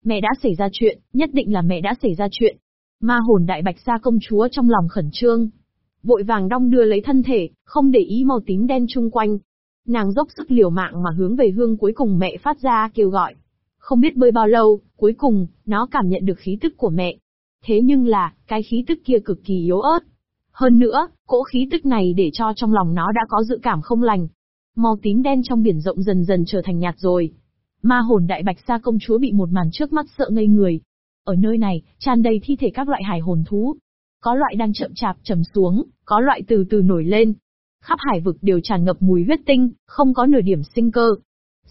Mẹ đã xảy ra chuyện, nhất định là mẹ đã xảy ra chuyện. Ma hồn đại bạch sa công chúa trong lòng khẩn trương. Vội vàng đong đưa lấy thân thể, không để ý màu tím đen chung quanh. Nàng dốc sức liều mạng mà hướng về hương cuối cùng mẹ phát ra kêu gọi. Không biết bơi bao lâu, cuối cùng, nó cảm nhận được khí tức của mẹ. Thế nhưng là, cái khí tức kia cực kỳ yếu ớt. Hơn nữa, cỗ khí tức này để cho trong lòng nó đã có dự cảm không lành. Màu tím đen trong biển rộng dần dần trở thành nhạt rồi. Ma hồn đại bạch sa công chúa bị một màn trước mắt sợ ngây người. Ở nơi này, tràn đầy thi thể các loại hải hồn thú. Có loại đang chậm chạp trầm xuống, có loại từ từ nổi lên. Khắp hải vực đều tràn ngập mùi huyết tinh, không có nửa điểm sinh cơ.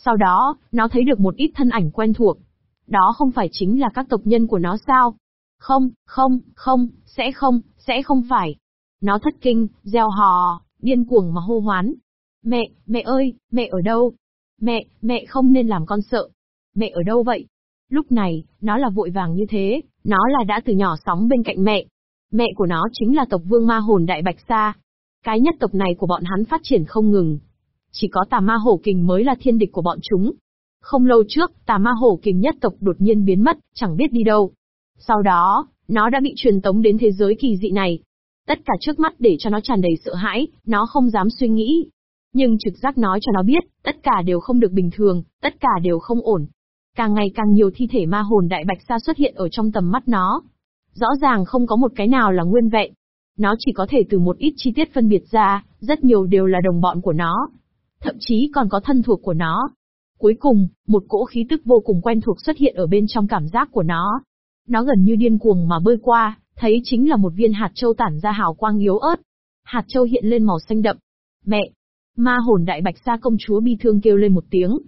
Sau đó, nó thấy được một ít thân ảnh quen thuộc. Đó không phải chính là các tộc nhân của nó sao? Không, không, không, sẽ không, sẽ không phải. Nó thất kinh, gieo hò, điên cuồng mà hô hoán. Mẹ, mẹ ơi, mẹ ở đâu? Mẹ, mẹ không nên làm con sợ. Mẹ ở đâu vậy? Lúc này, nó là vội vàng như thế, nó là đã từ nhỏ sống bên cạnh mẹ. Mẹ của nó chính là tộc vương ma hồn Đại Bạch Sa. Cái nhất tộc này của bọn hắn phát triển không ngừng. Chỉ có tà ma hổ kình mới là thiên địch của bọn chúng. Không lâu trước, tà ma hổ kình nhất tộc đột nhiên biến mất, chẳng biết đi đâu. Sau đó, nó đã bị truyền tống đến thế giới kỳ dị này. Tất cả trước mắt để cho nó tràn đầy sợ hãi, nó không dám suy nghĩ. Nhưng trực giác nói cho nó biết, tất cả đều không được bình thường, tất cả đều không ổn. Càng ngày càng nhiều thi thể ma hồn đại bạch sa xuất hiện ở trong tầm mắt nó. Rõ ràng không có một cái nào là nguyên vẹn. Nó chỉ có thể từ một ít chi tiết phân biệt ra, rất nhiều đều là đồng bọn của nó. Thậm chí còn có thân thuộc của nó. Cuối cùng, một cỗ khí tức vô cùng quen thuộc xuất hiện ở bên trong cảm giác của nó. Nó gần như điên cuồng mà bơi qua, thấy chính là một viên hạt châu tản ra hào quang yếu ớt. Hạt châu hiện lên màu xanh đậm. Mẹ! Ma hồn đại bạch sa công chúa bi thương kêu lên một tiếng.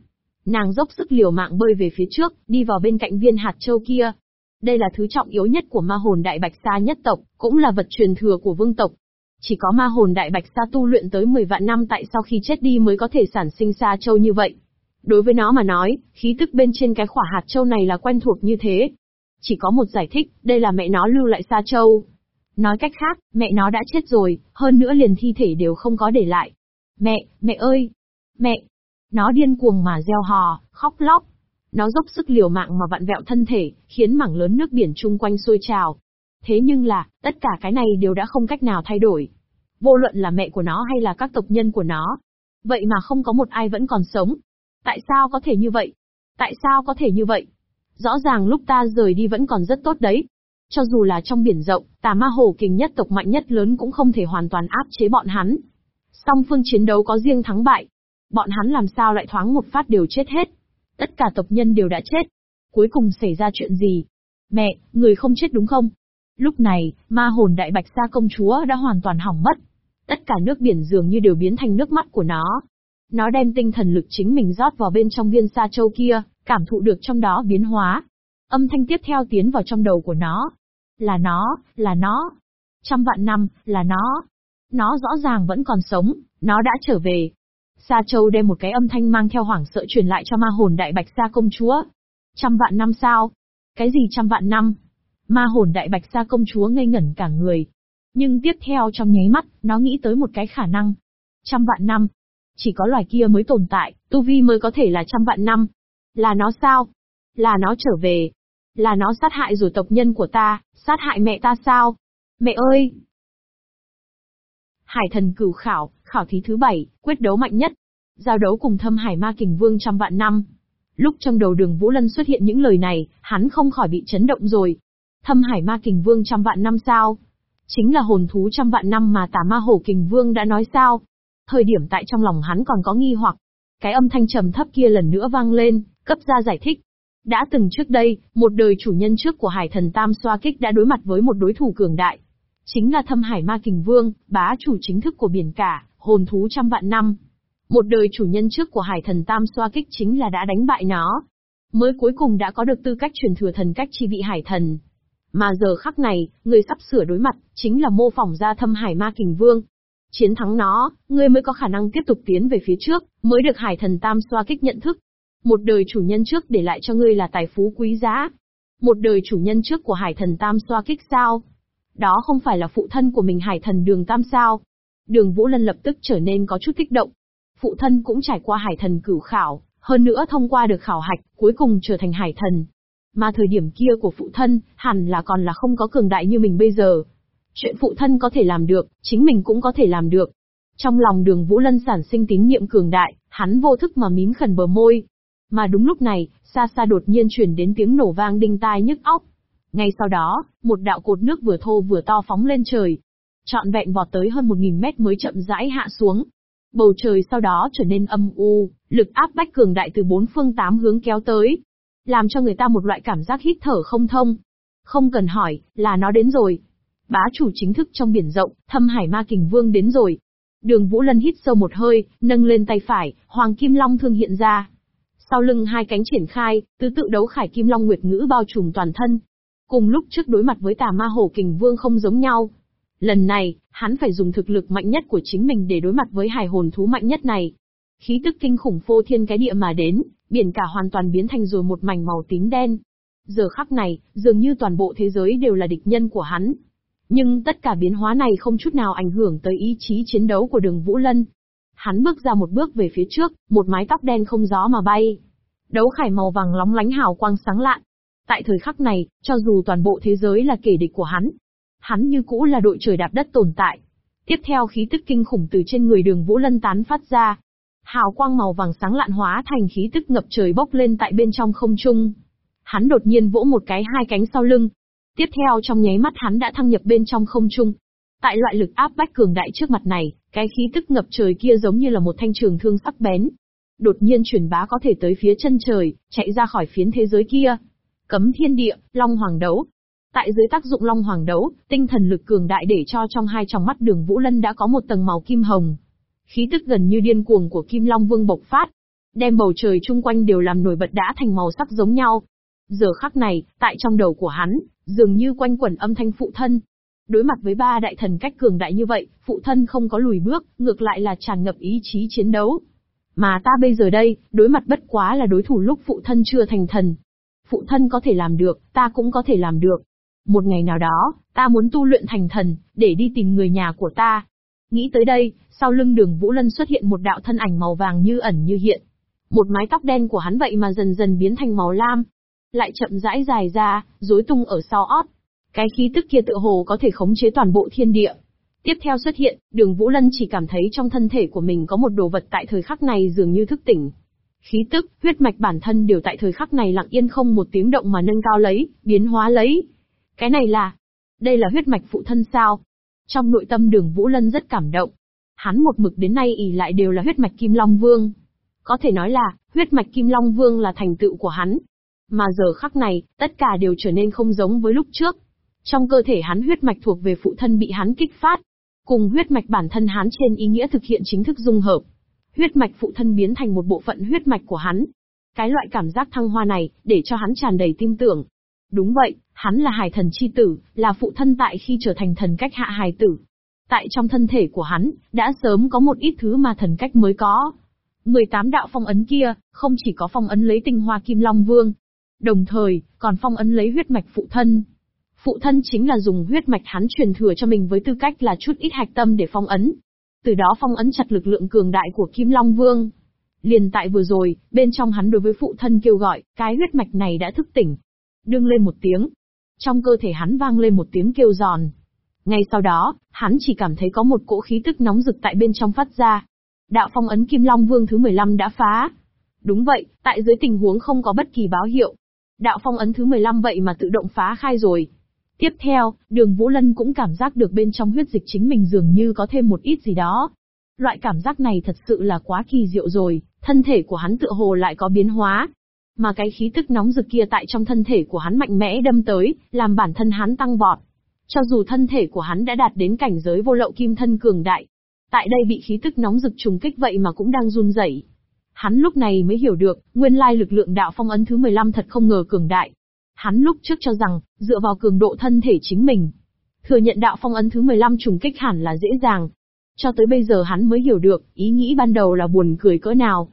Nàng dốc sức liều mạng bơi về phía trước, đi vào bên cạnh viên hạt châu kia. Đây là thứ trọng yếu nhất của ma hồn đại bạch sa nhất tộc, cũng là vật truyền thừa của vương tộc. Chỉ có ma hồn đại bạch sa tu luyện tới 10 vạn năm tại sau khi chết đi mới có thể sản sinh sa châu như vậy. Đối với nó mà nói, khí tức bên trên cái khỏa hạt châu này là quen thuộc như thế. Chỉ có một giải thích, đây là mẹ nó lưu lại sa châu. Nói cách khác, mẹ nó đã chết rồi, hơn nữa liền thi thể đều không có để lại. Mẹ, mẹ ơi! Mẹ! Nó điên cuồng mà gieo hò, khóc lóc. Nó dốc sức liều mạng mà vặn vẹo thân thể, khiến mảng lớn nước biển chung quanh sôi trào. Thế nhưng là, tất cả cái này đều đã không cách nào thay đổi. Vô luận là mẹ của nó hay là các tộc nhân của nó. Vậy mà không có một ai vẫn còn sống. Tại sao có thể như vậy? Tại sao có thể như vậy? Rõ ràng lúc ta rời đi vẫn còn rất tốt đấy. Cho dù là trong biển rộng, tà ma hồ kình nhất tộc mạnh nhất lớn cũng không thể hoàn toàn áp chế bọn hắn. Song phương chiến đấu có riêng thắng bại. Bọn hắn làm sao lại thoáng một phát đều chết hết. Tất cả tộc nhân đều đã chết. Cuối cùng xảy ra chuyện gì? Mẹ, người không chết đúng không? Lúc này, ma hồn đại bạch sa công chúa đã hoàn toàn hỏng mất. Tất cả nước biển dường như đều biến thành nước mắt của nó. Nó đem tinh thần lực chính mình rót vào bên trong viên sa châu kia, cảm thụ được trong đó biến hóa. Âm thanh tiếp theo tiến vào trong đầu của nó. Là nó, là nó. Trăm vạn năm, là nó. Nó rõ ràng vẫn còn sống, nó đã trở về. Sa Châu đem một cái âm thanh mang theo hoảng sợ truyền lại cho ma hồn đại bạch sa công chúa. Trăm vạn năm sao? Cái gì trăm vạn năm? Ma hồn đại bạch sa công chúa ngây ngẩn cả người. Nhưng tiếp theo trong nháy mắt, nó nghĩ tới một cái khả năng. Trăm vạn năm. Chỉ có loài kia mới tồn tại, tu vi mới có thể là trăm vạn năm. Là nó sao? Là nó trở về. Là nó sát hại rồi tộc nhân của ta, sát hại mẹ ta sao? Mẹ ơi! Hải thần cửu khảo, khảo thí thứ bảy, quyết đấu mạnh nhất. Giao đấu cùng thâm hải ma kình vương trăm vạn năm. Lúc trong đầu đường Vũ Lân xuất hiện những lời này, hắn không khỏi bị chấn động rồi. Thâm hải ma kình vương trăm vạn năm sao? Chính là hồn thú trăm vạn năm mà tà ma hổ kình vương đã nói sao? Thời điểm tại trong lòng hắn còn có nghi hoặc. Cái âm thanh trầm thấp kia lần nữa vang lên, cấp ra giải thích. Đã từng trước đây, một đời chủ nhân trước của hải thần Tam Xoa Kích đã đối mặt với một đối thủ cường đại. Chính là thâm hải ma kình vương, bá chủ chính thức của biển cả, hồn thú trăm vạn năm. Một đời chủ nhân trước của hải thần Tam Xoa Kích chính là đã đánh bại nó. Mới cuối cùng đã có được tư cách truyền thừa thần cách chi vị hải thần. Mà giờ khắc này, người sắp sửa đối mặt, chính là mô phỏng ra thâm hải ma kình vương. Chiến thắng nó, ngươi mới có khả năng tiếp tục tiến về phía trước, mới được hải thần Tam Xoa Kích nhận thức. Một đời chủ nhân trước để lại cho ngươi là tài phú quý giá. Một đời chủ nhân trước của hải thần Tam Xoa Kích sao? Đó không phải là phụ thân của mình hải thần đường Tam sao? Đường Vũ Lân lập tức trở nên có chút kích động. Phụ thân cũng trải qua hải thần cửu khảo, hơn nữa thông qua được khảo hạch, cuối cùng trở thành hải thần. Mà thời điểm kia của phụ thân, hẳn là còn là không có cường đại như mình bây giờ. Chuyện phụ thân có thể làm được, chính mình cũng có thể làm được. Trong lòng đường Vũ Lân sản sinh tín niệm cường đại, hắn vô thức mà mím khẩn bờ môi. Mà đúng lúc này, xa xa đột nhiên chuyển đến tiếng nổ vang đinh tai nhức óc. Ngay sau đó, một đạo cột nước vừa thô vừa to phóng lên trời, trọn vẹn vọt tới hơn 1.000 mét mới chậm rãi hạ xuống. Bầu trời sau đó trở nên âm u, lực áp bách cường đại từ bốn phương tám hướng kéo tới, làm cho người ta một loại cảm giác hít thở không thông, Không cần hỏi, là nó đến rồi. Bá chủ chính thức trong biển rộng, thâm hải ma kình vương đến rồi. Đường Vũ Lân hít sâu một hơi, nâng lên tay phải, Hoàng Kim Long thương hiện ra. Sau lưng hai cánh triển khai, tứ tự đấu khải Kim Long Nguyệt Ngữ bao trùm toàn thân. Cùng lúc trước đối mặt với tà ma hổ kình vương không giống nhau. Lần này, hắn phải dùng thực lực mạnh nhất của chính mình để đối mặt với hải hồn thú mạnh nhất này. Khí tức kinh khủng phô thiên cái địa mà đến, biển cả hoàn toàn biến thành rồi một mảnh màu tím đen. Giờ khắc này, dường như toàn bộ thế giới đều là địch nhân của hắn. Nhưng tất cả biến hóa này không chút nào ảnh hưởng tới ý chí chiến đấu của đường Vũ Lân. Hắn bước ra một bước về phía trước, một mái tóc đen không gió mà bay. Đấu khải màu vàng lóng lánh hào quang sáng lạn. Tại thời khắc này, cho dù toàn bộ thế giới là kẻ địch của hắn, hắn như cũ là đội trời đạp đất tồn tại. Tiếp theo khí tức kinh khủng từ trên người đường Vũ Lân tán phát ra, Hào quang màu vàng sáng lạn hóa thành khí tức ngập trời bốc lên tại bên trong không trung. Hắn đột nhiên vỗ một cái hai cánh sau lưng. Tiếp theo trong nháy mắt hắn đã thăng nhập bên trong không trung. Tại loại lực áp bách cường đại trước mặt này, cái khí tức ngập trời kia giống như là một thanh trường thương sắc bén. Đột nhiên truyền bá có thể tới phía chân trời, chạy ra khỏi phiến thế giới kia. Cấm thiên địa, long hoàng đấu, Tại dưới tác dụng Long Hoàng đấu, tinh thần lực cường đại để cho trong hai tròng mắt đường Vũ Lân đã có một tầng màu kim hồng, Khí tức gần như điên cuồng của Kim Long Vương bộc phát, đem bầu trời chung quanh đều làm nổi bật đã thành màu sắc giống nhau. Giờ khắc này, tại trong đầu của hắn, dường như quanh quẩn âm thanh phụ thân. Đối mặt với ba đại thần cách cường đại như vậy, phụ thân không có lùi bước, ngược lại là tràn ngập ý chí chiến đấu. Mà ta bây giờ đây, đối mặt bất quá là đối thủ lúc phụ thân chưa thành thần. Phụ thân có thể làm được, ta cũng có thể làm được. Một ngày nào đó, ta muốn tu luyện thành thần, để đi tìm người nhà của ta. Nghĩ tới đây, sau lưng đường Vũ Lân xuất hiện một đạo thân ảnh màu vàng như ẩn như hiện. Một mái tóc đen của hắn vậy mà dần dần biến thành màu lam. Lại chậm rãi dài ra, rối tung ở sau ót. Cái khí tức kia tự hồ có thể khống chế toàn bộ thiên địa. Tiếp theo xuất hiện, đường Vũ Lân chỉ cảm thấy trong thân thể của mình có một đồ vật tại thời khắc này dường như thức tỉnh. Khí tức, huyết mạch bản thân đều tại thời khắc này lặng yên không một tiếng động mà nâng cao lấy, biến hóa lấy. Cái này là... Đây là huyết mạch phụ thân sao? Trong nội tâm đường Vũ Lân rất cảm động. Hắn một mực đến nay ỉ lại đều là huyết mạch Kim Long Vương. Có thể nói là, huyết mạch Kim Long Vương là thành tựu của hắn. Mà giờ khắc này, tất cả đều trở nên không giống với lúc trước. Trong cơ thể hắn huyết mạch thuộc về phụ thân bị hắn kích phát. Cùng huyết mạch bản thân hắn trên ý nghĩa thực hiện chính thức dung hợp. Huyết mạch phụ thân biến thành một bộ phận huyết mạch của hắn. Cái loại cảm giác thăng hoa này, để cho hắn tràn đầy tin tưởng. Đúng vậy, hắn là hài thần chi tử, là phụ thân tại khi trở thành thần cách hạ hài tử. Tại trong thân thể của hắn, đã sớm có một ít thứ mà thần cách mới có. 18 đạo phong ấn kia, không chỉ có phong ấn lấy tinh hoa kim long vương, đồng thời, còn phong ấn lấy huyết mạch phụ thân. Phụ thân chính là dùng huyết mạch hắn truyền thừa cho mình với tư cách là chút ít hạch tâm để phong ấn. Từ đó phong ấn chặt lực lượng cường đại của Kim Long Vương. Liền tại vừa rồi, bên trong hắn đối với phụ thân kêu gọi, cái huyết mạch này đã thức tỉnh. Đương lên một tiếng. Trong cơ thể hắn vang lên một tiếng kêu giòn. Ngay sau đó, hắn chỉ cảm thấy có một cỗ khí tức nóng rực tại bên trong phát ra. Đạo phong ấn Kim Long Vương thứ 15 đã phá. Đúng vậy, tại dưới tình huống không có bất kỳ báo hiệu. Đạo phong ấn thứ 15 vậy mà tự động phá khai rồi. Tiếp theo, đường Vũ Lân cũng cảm giác được bên trong huyết dịch chính mình dường như có thêm một ít gì đó. Loại cảm giác này thật sự là quá kỳ diệu rồi, thân thể của hắn tựa hồ lại có biến hóa. Mà cái khí tức nóng rực kia tại trong thân thể của hắn mạnh mẽ đâm tới, làm bản thân hắn tăng vọt. Cho dù thân thể của hắn đã đạt đến cảnh giới vô lậu kim thân cường đại, tại đây bị khí tức nóng rực trùng kích vậy mà cũng đang run rẩy. Hắn lúc này mới hiểu được, nguyên lai lực lượng đạo phong ấn thứ 15 thật không ngờ cường đại. Hắn lúc trước cho rằng, dựa vào cường độ thân thể chính mình, thừa nhận đạo phong ấn thứ 15 trùng kích hẳn là dễ dàng. Cho tới bây giờ hắn mới hiểu được, ý nghĩ ban đầu là buồn cười cỡ nào.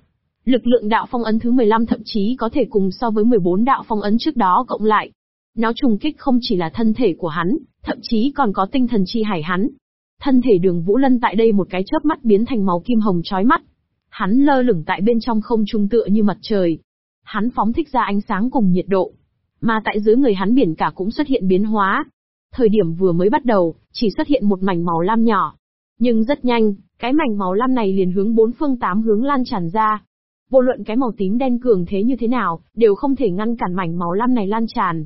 Lực lượng đạo phong ấn thứ 15 thậm chí có thể cùng so với 14 đạo phong ấn trước đó cộng lại. Nó trùng kích không chỉ là thân thể của hắn, thậm chí còn có tinh thần chi hải hắn. Thân thể đường Vũ Lân tại đây một cái chớp mắt biến thành màu kim hồng chói mắt. Hắn lơ lửng tại bên trong không trung tựa như mặt trời. Hắn phóng thích ra ánh sáng cùng nhiệt độ. Mà tại dưới người hắn biển cả cũng xuất hiện biến hóa. Thời điểm vừa mới bắt đầu, chỉ xuất hiện một mảnh màu lam nhỏ. Nhưng rất nhanh, cái mảnh màu lam này liền hướng bốn phương tám hướng lan tràn ra. Vô luận cái màu tím đen cường thế như thế nào, đều không thể ngăn cản mảnh máu lam này lan tràn.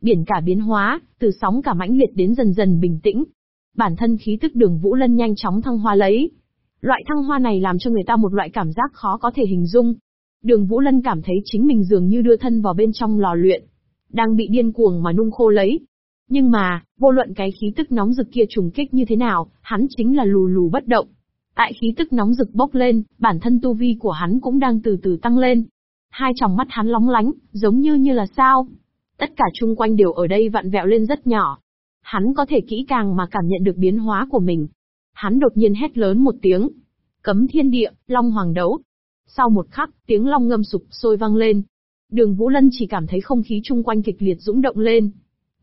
Biển cả biến hóa, từ sóng cả mãnh liệt đến dần dần bình tĩnh. Bản thân khí tức đường Vũ Lân nhanh chóng thăng hoa lấy. Loại thăng hoa này làm cho người ta một loại cảm giác khó có thể hình dung. Đường Vũ Lân cảm thấy chính mình dường như đưa thân vào bên trong lò luyện. đang bị điên cuồng mà nung khô lấy. Nhưng mà, vô luận cái khí tức nóng rực kia trùng kích như thế nào, hắn chính là lù lù bất động. Tại khí tức nóng rực bốc lên, bản thân tu vi của hắn cũng đang từ từ tăng lên. Hai tròng mắt hắn lóng lánh, giống như như là sao. Tất cả chung quanh đều ở đây vặn vẹo lên rất nhỏ. Hắn có thể kỹ càng mà cảm nhận được biến hóa của mình. Hắn đột nhiên hét lớn một tiếng. Cấm thiên địa, long hoàng đấu. Sau một khắc, tiếng long ngâm sụp sôi vang lên. Đường Vũ Lân chỉ cảm thấy không khí chung quanh kịch liệt dũng động lên.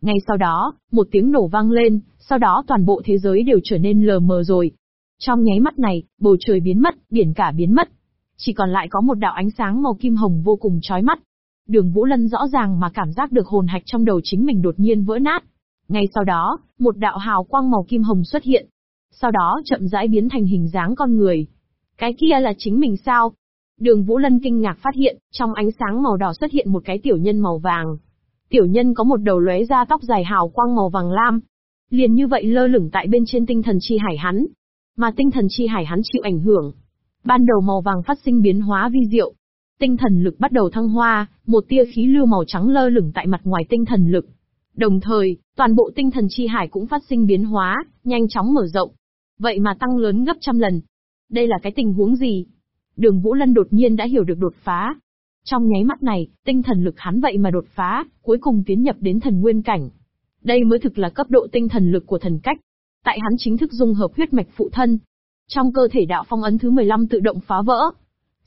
Ngay sau đó, một tiếng nổ vang lên, sau đó toàn bộ thế giới đều trở nên lờ mờ rồi. Trong nháy mắt này, bầu trời biến mất, biển cả biến mất. Chỉ còn lại có một đạo ánh sáng màu kim hồng vô cùng chói mắt. Đường Vũ Lân rõ ràng mà cảm giác được hồn hạch trong đầu chính mình đột nhiên vỡ nát. Ngay sau đó, một đạo hào quang màu kim hồng xuất hiện. Sau đó chậm rãi biến thành hình dáng con người. Cái kia là chính mình sao? Đường Vũ Lân kinh ngạc phát hiện, trong ánh sáng màu đỏ xuất hiện một cái tiểu nhân màu vàng. Tiểu nhân có một đầu lóe ra tóc dài hào quang màu vàng lam. Liền như vậy lơ lửng tại bên trên tinh thần chi hải hắn. Mà tinh thần chi hải hắn chịu ảnh hưởng. Ban đầu màu vàng phát sinh biến hóa vi diệu. Tinh thần lực bắt đầu thăng hoa, một tia khí lưu màu trắng lơ lửng tại mặt ngoài tinh thần lực. Đồng thời, toàn bộ tinh thần chi hải cũng phát sinh biến hóa, nhanh chóng mở rộng. Vậy mà tăng lớn gấp trăm lần. Đây là cái tình huống gì? Đường Vũ Lân đột nhiên đã hiểu được đột phá. Trong nháy mắt này, tinh thần lực hắn vậy mà đột phá, cuối cùng tiến nhập đến thần nguyên cảnh. Đây mới thực là cấp độ tinh thần lực của thần cách. Tại hắn chính thức dung hợp huyết mạch phụ thân. Trong cơ thể đạo phong ấn thứ 15 tự động phá vỡ.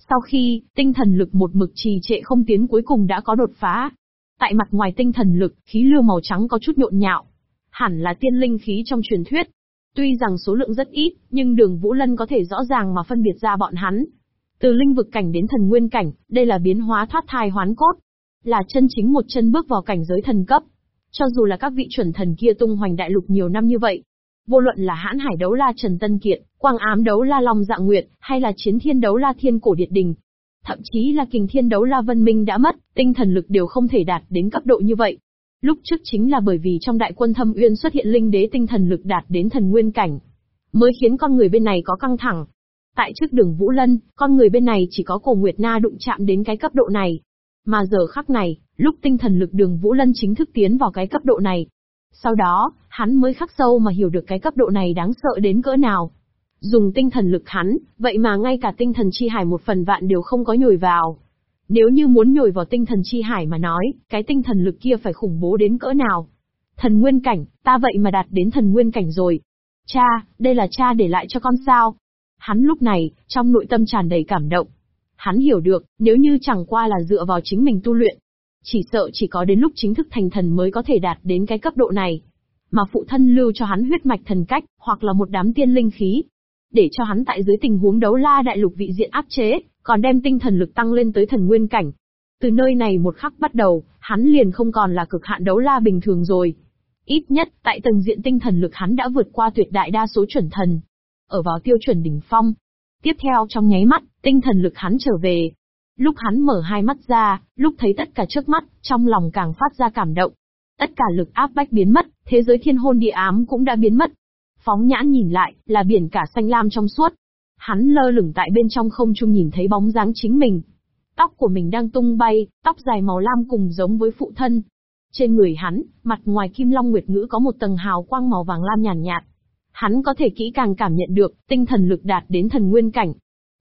Sau khi, tinh thần lực một mực trì trệ không tiến cuối cùng đã có đột phá. Tại mặt ngoài tinh thần lực, khí lưu màu trắng có chút nhộn nhạo. Hẳn là tiên linh khí trong truyền thuyết. Tuy rằng số lượng rất ít, nhưng đường Vũ Lân có thể rõ ràng mà phân biệt ra bọn hắn. Từ linh vực cảnh đến thần nguyên cảnh, đây là biến hóa thoát thai hoán cốt. Là chân chính một chân bước vào cảnh giới thần cấp. Cho dù là các vị chuẩn thần kia tung hoành đại lục nhiều năm như vậy, vô luận là hãn hải đấu la Trần Tân Kiệt, quang ám đấu la Long Dạ Nguyệt, hay là chiến thiên đấu la Thiên Cổ Điệt Đình, thậm chí là kình thiên đấu la Vân Minh đã mất, tinh thần lực đều không thể đạt đến cấp độ như vậy. Lúc trước chính là bởi vì trong đại quân thâm uyên xuất hiện linh đế tinh thần lực đạt đến thần nguyên cảnh, mới khiến con người bên này có căng thẳng, Tại trước đường Vũ Lân, con người bên này chỉ có cổ Nguyệt Na đụng chạm đến cái cấp độ này. Mà giờ khắc này, lúc tinh thần lực đường Vũ Lân chính thức tiến vào cái cấp độ này. Sau đó, hắn mới khắc sâu mà hiểu được cái cấp độ này đáng sợ đến cỡ nào. Dùng tinh thần lực hắn, vậy mà ngay cả tinh thần chi hải một phần vạn đều không có nhồi vào. Nếu như muốn nhồi vào tinh thần chi hải mà nói, cái tinh thần lực kia phải khủng bố đến cỡ nào. Thần nguyên cảnh, ta vậy mà đạt đến thần nguyên cảnh rồi. Cha, đây là cha để lại cho con sao? Hắn lúc này, trong nội tâm tràn đầy cảm động. Hắn hiểu được, nếu như chẳng qua là dựa vào chính mình tu luyện, chỉ sợ chỉ có đến lúc chính thức thành thần mới có thể đạt đến cái cấp độ này. Mà phụ thân lưu cho hắn huyết mạch thần cách, hoặc là một đám tiên linh khí. Để cho hắn tại dưới tình huống đấu la đại lục vị diện áp chế, còn đem tinh thần lực tăng lên tới thần nguyên cảnh. Từ nơi này một khắc bắt đầu, hắn liền không còn là cực hạn đấu la bình thường rồi. Ít nhất, tại tầng diện tinh thần lực hắn đã vượt qua tuyệt đại đa số chuẩn thần ở vào tiêu chuẩn đỉnh phong. Tiếp theo trong nháy mắt, tinh thần lực hắn trở về. Lúc hắn mở hai mắt ra, lúc thấy tất cả trước mắt, trong lòng càng phát ra cảm động. Tất cả lực áp bách biến mất, thế giới thiên hôn địa ám cũng đã biến mất. Phóng nhãn nhìn lại, là biển cả xanh lam trong suốt. Hắn lơ lửng tại bên trong không trung nhìn thấy bóng dáng chính mình. Tóc của mình đang tung bay, tóc dài màu lam cùng giống với phụ thân. Trên người hắn, mặt ngoài kim long nguyệt ngữ có một tầng hào quang màu vàng lam nhàn nhạt, nhạt, Hắn có thể kỹ càng cảm nhận được, tinh thần lực đạt đến thần nguyên cảnh.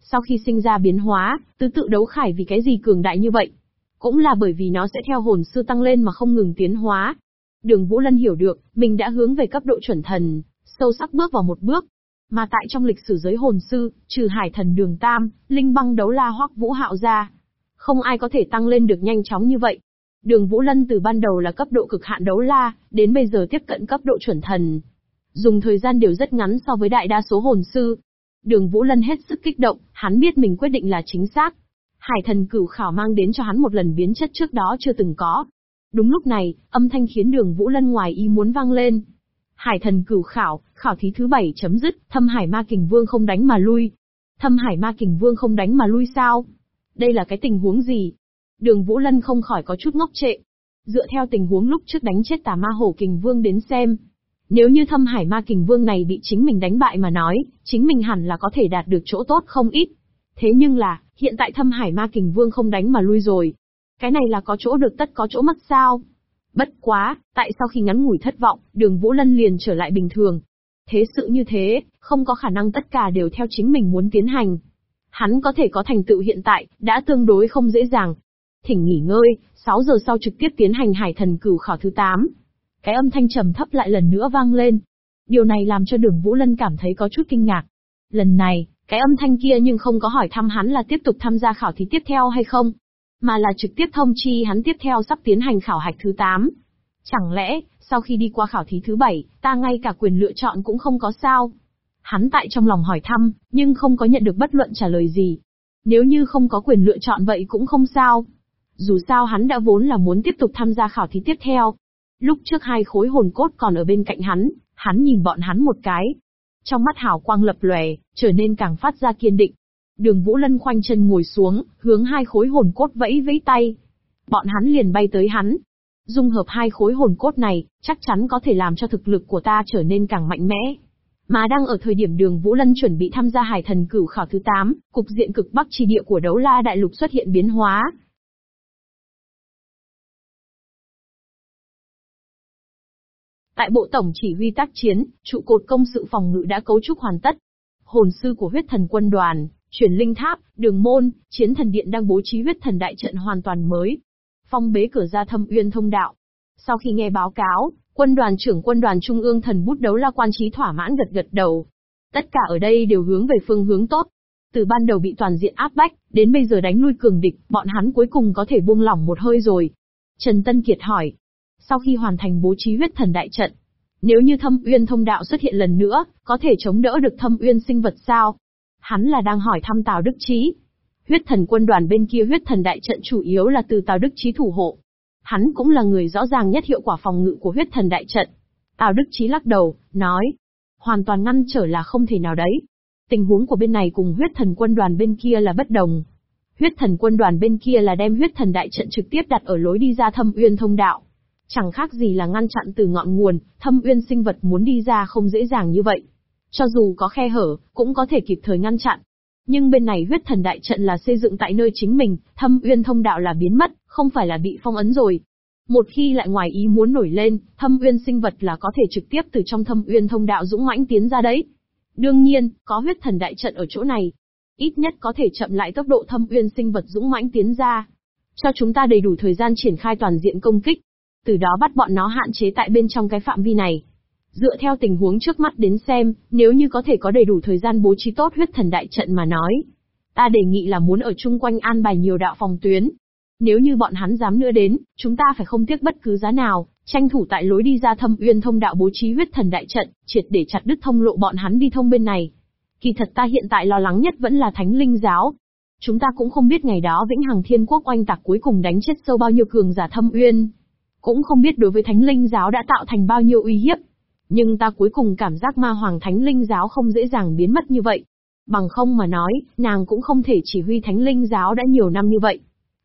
Sau khi sinh ra biến hóa, tứ tự đấu khải vì cái gì cường đại như vậy? Cũng là bởi vì nó sẽ theo hồn sư tăng lên mà không ngừng tiến hóa. Đường Vũ Lân hiểu được, mình đã hướng về cấp độ chuẩn thần, sâu sắc bước vào một bước. Mà tại trong lịch sử giới hồn sư, trừ hải thần đường Tam, linh băng đấu la hoắc vũ hạo ra. Không ai có thể tăng lên được nhanh chóng như vậy. Đường Vũ Lân từ ban đầu là cấp độ cực hạn đấu la, đến bây giờ tiếp cận cấp độ chuẩn thần, Dùng thời gian đều rất ngắn so với đại đa số hồn sư. Đường Vũ Lân hết sức kích động, hắn biết mình quyết định là chính xác. Hải thần cửu khảo mang đến cho hắn một lần biến chất trước đó chưa từng có. Đúng lúc này, âm thanh khiến đường Vũ Lân ngoài ý muốn vang lên. Hải thần cửu khảo, khảo thí thứ bảy chấm dứt, thâm hải ma kình vương không đánh mà lui. Thâm hải ma kình vương không đánh mà lui sao? Đây là cái tình huống gì? Đường Vũ Lân không khỏi có chút ngốc trệ. Dựa theo tình huống lúc trước đánh chết tà ma hổ kình vương đến xem, nếu như thâm hải ma kình vương này bị chính mình đánh bại mà nói, chính mình hẳn là có thể đạt được chỗ tốt không ít. Thế nhưng là, hiện tại thâm hải ma kình vương không đánh mà lui rồi. Cái này là có chỗ được tất có chỗ mất sao? Bất quá, tại sau khi ngắn ngủi thất vọng, đường Vũ Lân liền trở lại bình thường. Thế sự như thế, không có khả năng tất cả đều theo chính mình muốn tiến hành. Hắn có thể có thành tựu hiện tại, đã tương đối không dễ dàng. Thỉnh nghỉ ngơi, 6 giờ sau trực tiếp tiến hành hải thần cửu khảo thứ 8. Cái âm thanh trầm thấp lại lần nữa vang lên. Điều này làm cho đường Vũ Lân cảm thấy có chút kinh ngạc. Lần này, cái âm thanh kia nhưng không có hỏi thăm hắn là tiếp tục tham gia khảo thí tiếp theo hay không, mà là trực tiếp thông chi hắn tiếp theo sắp tiến hành khảo hạch thứ 8. Chẳng lẽ, sau khi đi qua khảo thí thứ 7, ta ngay cả quyền lựa chọn cũng không có sao? Hắn tại trong lòng hỏi thăm, nhưng không có nhận được bất luận trả lời gì. Nếu như không có quyền lựa chọn vậy cũng không sao. Dù sao hắn đã vốn là muốn tiếp tục tham gia khảo thí tiếp theo. Lúc trước hai khối hồn cốt còn ở bên cạnh hắn, hắn nhìn bọn hắn một cái. Trong mắt hào quang lập lòe, trở nên càng phát ra kiên định. Đường Vũ Lân khoanh chân ngồi xuống, hướng hai khối hồn cốt vẫy vẫy tay. Bọn hắn liền bay tới hắn. Dung hợp hai khối hồn cốt này, chắc chắn có thể làm cho thực lực của ta trở nên càng mạnh mẽ. Mà đang ở thời điểm đường Vũ Lân chuẩn bị tham gia hải thần cửu khảo thứ 8, cục diện cực bắc chi địa của đấu la đại lục xuất hiện biến hóa. Tại bộ tổng chỉ huy tác chiến, trụ cột công sự phòng ngự đã cấu trúc hoàn tất. Hồn sư của huyết thần quân đoàn, chuyển linh tháp, đường môn, chiến thần điện đang bố trí huyết thần đại trận hoàn toàn mới. Phong bế cửa ra thâm uyên thông đạo. Sau khi nghe báo cáo, quân đoàn trưởng quân đoàn trung ương thần bút đấu la quan trí thỏa mãn gật gật đầu. Tất cả ở đây đều hướng về phương hướng tốt. Từ ban đầu bị toàn diện áp bách, đến bây giờ đánh lui cường địch, bọn hắn cuối cùng có thể buông lỏng một hơi rồi. Trần Tân Kiệt hỏi. Sau khi hoàn thành bố trí huyết thần đại trận, nếu như thâm uyên thông đạo xuất hiện lần nữa, có thể chống đỡ được thâm uyên sinh vật sao? Hắn là đang hỏi thăm Tào Đức trí. Huyết thần quân đoàn bên kia huyết thần đại trận chủ yếu là từ Tào Đức trí thủ hộ. Hắn cũng là người rõ ràng nhất hiệu quả phòng ngự của huyết thần đại trận. Tào Đức trí lắc đầu, nói. Hoàn toàn ngăn trở là không thể nào đấy. Tình huống của bên này cùng huyết thần quân đoàn bên kia là bất đồng. Huyết thần quân đoàn bên kia là đem huyết thần đại trận trực tiếp đặt ở lối đi ra thâm uyên thông đạo. Chẳng khác gì là ngăn chặn từ ngọn nguồn, thâm uyên sinh vật muốn đi ra không dễ dàng như vậy. Cho dù có khe hở, cũng có thể kịp thời ngăn chặn. Nhưng bên này huyết thần đại trận là xây dựng tại nơi chính mình, thâm uyên thông đạo là biến mất, không phải là bị phong ấn rồi. Một khi lại ngoài ý muốn nổi lên, thâm uyên sinh vật là có thể trực tiếp từ trong thâm uyên thông đạo dũng mãnh tiến ra đấy. Đương nhiên, có huyết thần đại trận ở chỗ này. Ít nhất có thể chậm lại tốc độ thâm uyên sinh vật dũng mãnh tiến ra. Cho chúng ta đầy đủ thời gian triển khai toàn diện công kích. Từ đó bắt bọn nó hạn chế tại bên trong cái phạm vi này. Dựa theo tình huống trước mắt đến xem, nếu như có thể có đầy đủ thời gian bố trí tốt huyết thần đại trận mà nói. Ta đề nghị là muốn ở chung quanh an bài nhiều đạo phòng tuyến. Nếu như bọn hắn dám nữa đến, chúng ta phải không tiếc bất cứ giá nào, tranh thủ tại lối đi ra thâm uyên thông đạo bố trí huyết thần đại trận, triệt để chặt đứt thông lộ bọn hắn đi thông bên này. Kỳ thật ta hiện tại lo lắng nhất vẫn là thánh linh giáo. Chúng ta cũng không biết ngày đó vĩnh hằng thiên quốc oanh tạc cuối cùng đánh chết sâu bao nhiêu cường giả thâm uyên. Cũng không biết đối với thánh linh giáo đã tạo thành bao nhiêu uy hiếp. Nhưng ta cuối cùng cảm giác ma hoàng thánh linh giáo không dễ dàng biến mất như vậy. Bằng không mà nói, nàng cũng không thể chỉ huy thánh linh giáo đã nhiều năm như vậy.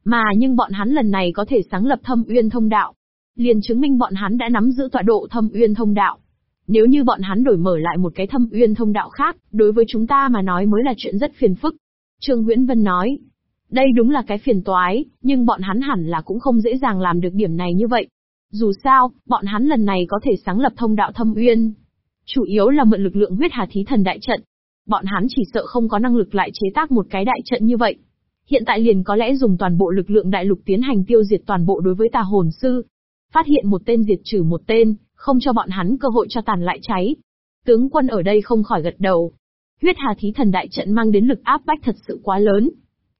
Mà nhưng bọn hắn lần này có thể sáng lập thâm uyên thông đạo. Liền chứng minh bọn hắn đã nắm giữ tọa độ thâm uyên thông đạo. Nếu như bọn hắn đổi mở lại một cái thâm uyên thông đạo khác, đối với chúng ta mà nói mới là chuyện rất phiền phức. Trương Nguyễn Vân nói, đây đúng là cái phiền toái, nhưng bọn hắn hẳn là cũng không dễ dàng làm được điểm này như vậy. Dù sao, bọn hắn lần này có thể sáng lập thông đạo thâm uyên. Chủ yếu là mượn lực lượng huyết hà thí thần đại trận. Bọn hắn chỉ sợ không có năng lực lại chế tác một cái đại trận như vậy. Hiện tại liền có lẽ dùng toàn bộ lực lượng đại lục tiến hành tiêu diệt toàn bộ đối với tà hồn sư. Phát hiện một tên diệt trừ một tên, không cho bọn hắn cơ hội cho tàn lại cháy. Tướng quân ở đây không khỏi gật đầu. Huyết hà thí thần đại trận mang đến lực áp bách thật sự quá lớn.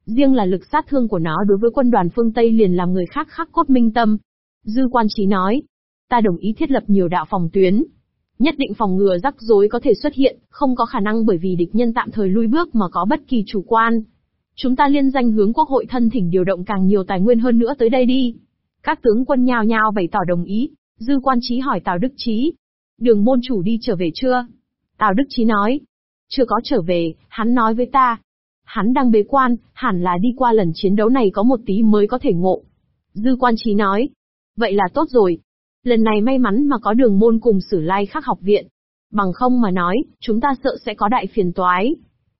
Riêng là lực sát thương của nó đối với quân đoàn phương Tây liền làm người khác khắc cốt minh tâm. Dư quan trí nói, ta đồng ý thiết lập nhiều đạo phòng tuyến. Nhất định phòng ngừa rắc rối có thể xuất hiện, không có khả năng bởi vì địch nhân tạm thời lui bước mà có bất kỳ chủ quan. Chúng ta liên danh hướng quốc hội thân thỉnh điều động càng nhiều tài nguyên hơn nữa tới đây đi. Các tướng quân nhao nhao bày tỏ đồng ý, dư quan trí hỏi Tào Đức Trí. Đường môn chủ đi trở về chưa? Tào Đức Trí nói. Chưa có trở về, hắn nói với ta. Hắn đang bế quan, hẳn là đi qua lần chiến đấu này có một tí mới có thể ngộ. Dư quan trí nói. Vậy là tốt rồi. Lần này may mắn mà có đường môn cùng sử lai khắc học viện. Bằng không mà nói, chúng ta sợ sẽ có đại phiền toái.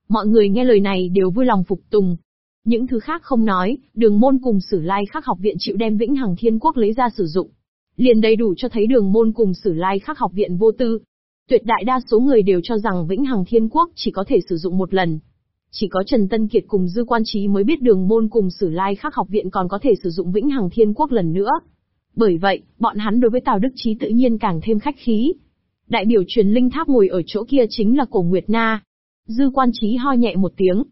Mọi người nghe lời này đều vui lòng phục tùng. Những thứ khác không nói, đường môn cùng sử lai khắc học viện chịu đem vĩnh hằng thiên quốc lấy ra sử dụng. liền đầy đủ cho thấy đường môn cùng sử lai khắc học viện vô tư. Tuyệt đại đa số người đều cho rằng Vĩnh Hằng Thiên Quốc chỉ có thể sử dụng một lần. Chỉ có Trần Tân Kiệt cùng Dư Quan Trí mới biết đường môn cùng sử lai khắc học viện còn có thể sử dụng Vĩnh Hằng Thiên Quốc lần nữa. Bởi vậy, bọn hắn đối với Tào Đức Trí tự nhiên càng thêm khách khí. Đại biểu truyền linh tháp ngồi ở chỗ kia chính là cổ Nguyệt Na. Dư Quan Trí ho nhẹ một tiếng.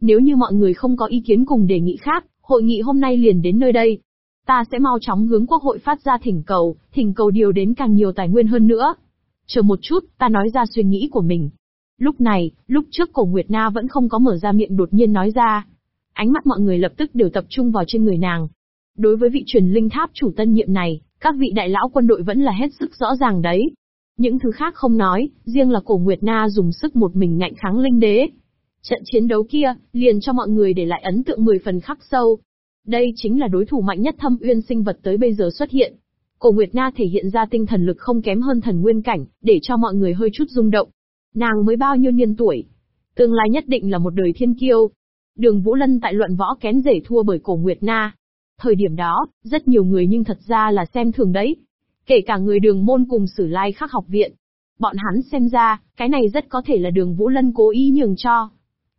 Nếu như mọi người không có ý kiến cùng đề nghị khác, hội nghị hôm nay liền đến nơi đây. Ta sẽ mau chóng hướng quốc hội phát ra thỉnh cầu, thỉnh cầu điều đến càng nhiều tài nguyên hơn nữa. Chờ một chút, ta nói ra suy nghĩ của mình. Lúc này, lúc trước cổ Nguyệt Na vẫn không có mở ra miệng đột nhiên nói ra. Ánh mắt mọi người lập tức đều tập trung vào trên người nàng. Đối với vị truyền linh tháp chủ tân nhiệm này, các vị đại lão quân đội vẫn là hết sức rõ ràng đấy. Những thứ khác không nói, riêng là cổ Nguyệt Na dùng sức một mình ngạnh kháng linh đế. Trận chiến đấu kia, liền cho mọi người để lại ấn tượng 10 phần khắc sâu. Đây chính là đối thủ mạnh nhất thâm uyên sinh vật tới bây giờ xuất hiện. Cổ Nguyệt Na thể hiện ra tinh thần lực không kém hơn thần nguyên cảnh, để cho mọi người hơi chút rung động. Nàng mới bao nhiêu niên tuổi? Tương lai nhất định là một đời thiên kiêu. Đường Vũ Lân tại luận võ kén rể thua bởi cổ Nguyệt Na. Thời điểm đó, rất nhiều người nhưng thật ra là xem thường đấy. Kể cả người đường môn cùng sử lai khắc học viện. Bọn hắn xem ra, cái này rất có thể là đường Vũ Lân cố ý nhường cho.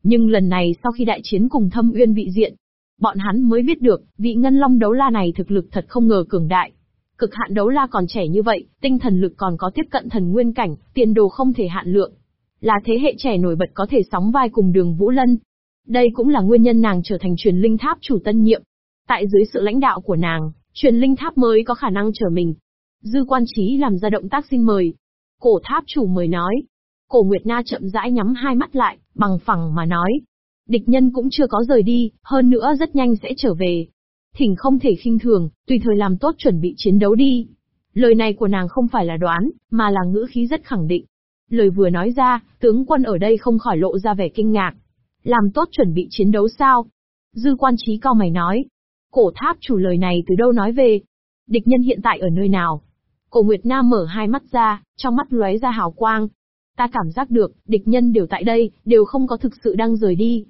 Nhưng lần này sau khi đại chiến cùng thâm uyên vị diện, bọn hắn mới biết được, vị ngân long đấu la này thực lực thật không ngờ cường đại. Cực hạn đấu la còn trẻ như vậy, tinh thần lực còn có tiếp cận thần nguyên cảnh, tiền đồ không thể hạn lượng. Là thế hệ trẻ nổi bật có thể sóng vai cùng đường Vũ Lân. Đây cũng là nguyên nhân nàng trở thành truyền linh tháp chủ tân nhiệm. Tại dưới sự lãnh đạo của nàng, truyền linh tháp mới có khả năng trở mình. Dư quan trí làm ra động tác xin mời. Cổ tháp chủ mời nói. Cổ Nguyệt Na chậm rãi nhắm hai mắt lại, bằng phẳng mà nói. Địch nhân cũng chưa có rời đi, hơn nữa rất nhanh sẽ trở về. Thỉnh không thể khinh thường, tùy thời làm tốt chuẩn bị chiến đấu đi. Lời này của nàng không phải là đoán, mà là ngữ khí rất khẳng định. Lời vừa nói ra, tướng quân ở đây không khỏi lộ ra vẻ kinh ngạc. Làm tốt chuẩn bị chiến đấu sao? Dư quan trí cao mày nói. Cổ tháp chủ lời này từ đâu nói về? Địch nhân hiện tại ở nơi nào? Cổ Nguyệt Nam mở hai mắt ra, trong mắt lóe ra hào quang. Ta cảm giác được, địch nhân đều tại đây, đều không có thực sự đang rời đi.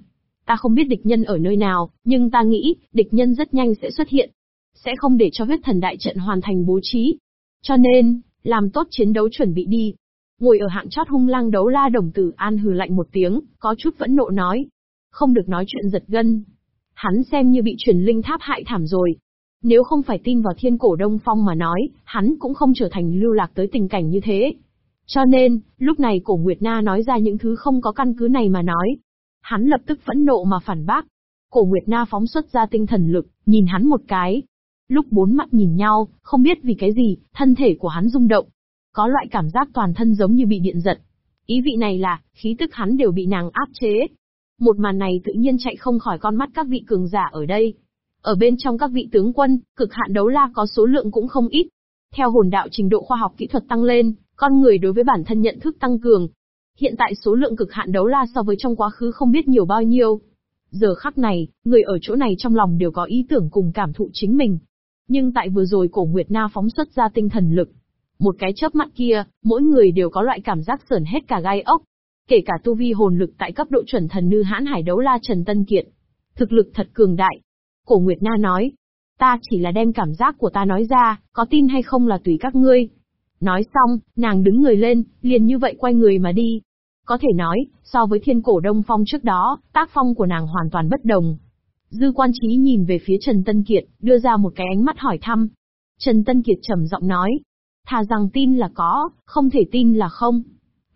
Ta không biết địch nhân ở nơi nào, nhưng ta nghĩ, địch nhân rất nhanh sẽ xuất hiện. Sẽ không để cho huyết thần đại trận hoàn thành bố trí. Cho nên, làm tốt chiến đấu chuẩn bị đi. Ngồi ở hạng chót hung lang đấu la đồng tử an hừ lạnh một tiếng, có chút vẫn nộ nói. Không được nói chuyện giật gân. Hắn xem như bị truyền linh tháp hại thảm rồi. Nếu không phải tin vào thiên cổ đông phong mà nói, hắn cũng không trở thành lưu lạc tới tình cảnh như thế. Cho nên, lúc này cổ Nguyệt Na nói ra những thứ không có căn cứ này mà nói. Hắn lập tức phẫn nộ mà phản bác. Cổ Nguyệt Na phóng xuất ra tinh thần lực, nhìn hắn một cái. Lúc bốn mắt nhìn nhau, không biết vì cái gì, thân thể của hắn rung động. Có loại cảm giác toàn thân giống như bị điện giật. Ý vị này là, khí tức hắn đều bị nàng áp chế. Một màn này tự nhiên chạy không khỏi con mắt các vị cường giả ở đây. Ở bên trong các vị tướng quân, cực hạn đấu la có số lượng cũng không ít. Theo hồn đạo trình độ khoa học kỹ thuật tăng lên, con người đối với bản thân nhận thức tăng cường. Hiện tại số lượng cực hạn đấu la so với trong quá khứ không biết nhiều bao nhiêu. Giờ khắc này, người ở chỗ này trong lòng đều có ý tưởng cùng cảm thụ chính mình. Nhưng tại vừa rồi cổ Nguyệt Na phóng xuất ra tinh thần lực. Một cái chớp mắt kia, mỗi người đều có loại cảm giác sởn hết cả gai ốc. Kể cả tu vi hồn lực tại cấp độ chuẩn thần nư hãn hải đấu la Trần Tân Kiệt. Thực lực thật cường đại. Cổ Nguyệt Na nói. Ta chỉ là đem cảm giác của ta nói ra, có tin hay không là tùy các ngươi. Nói xong, nàng đứng người lên, liền như vậy quay người mà đi. Có thể nói, so với thiên cổ đông phong trước đó, tác phong của nàng hoàn toàn bất đồng. Dư quan trí nhìn về phía Trần Tân Kiệt, đưa ra một cái ánh mắt hỏi thăm. Trần Tân Kiệt trầm giọng nói. Thà rằng tin là có, không thể tin là không.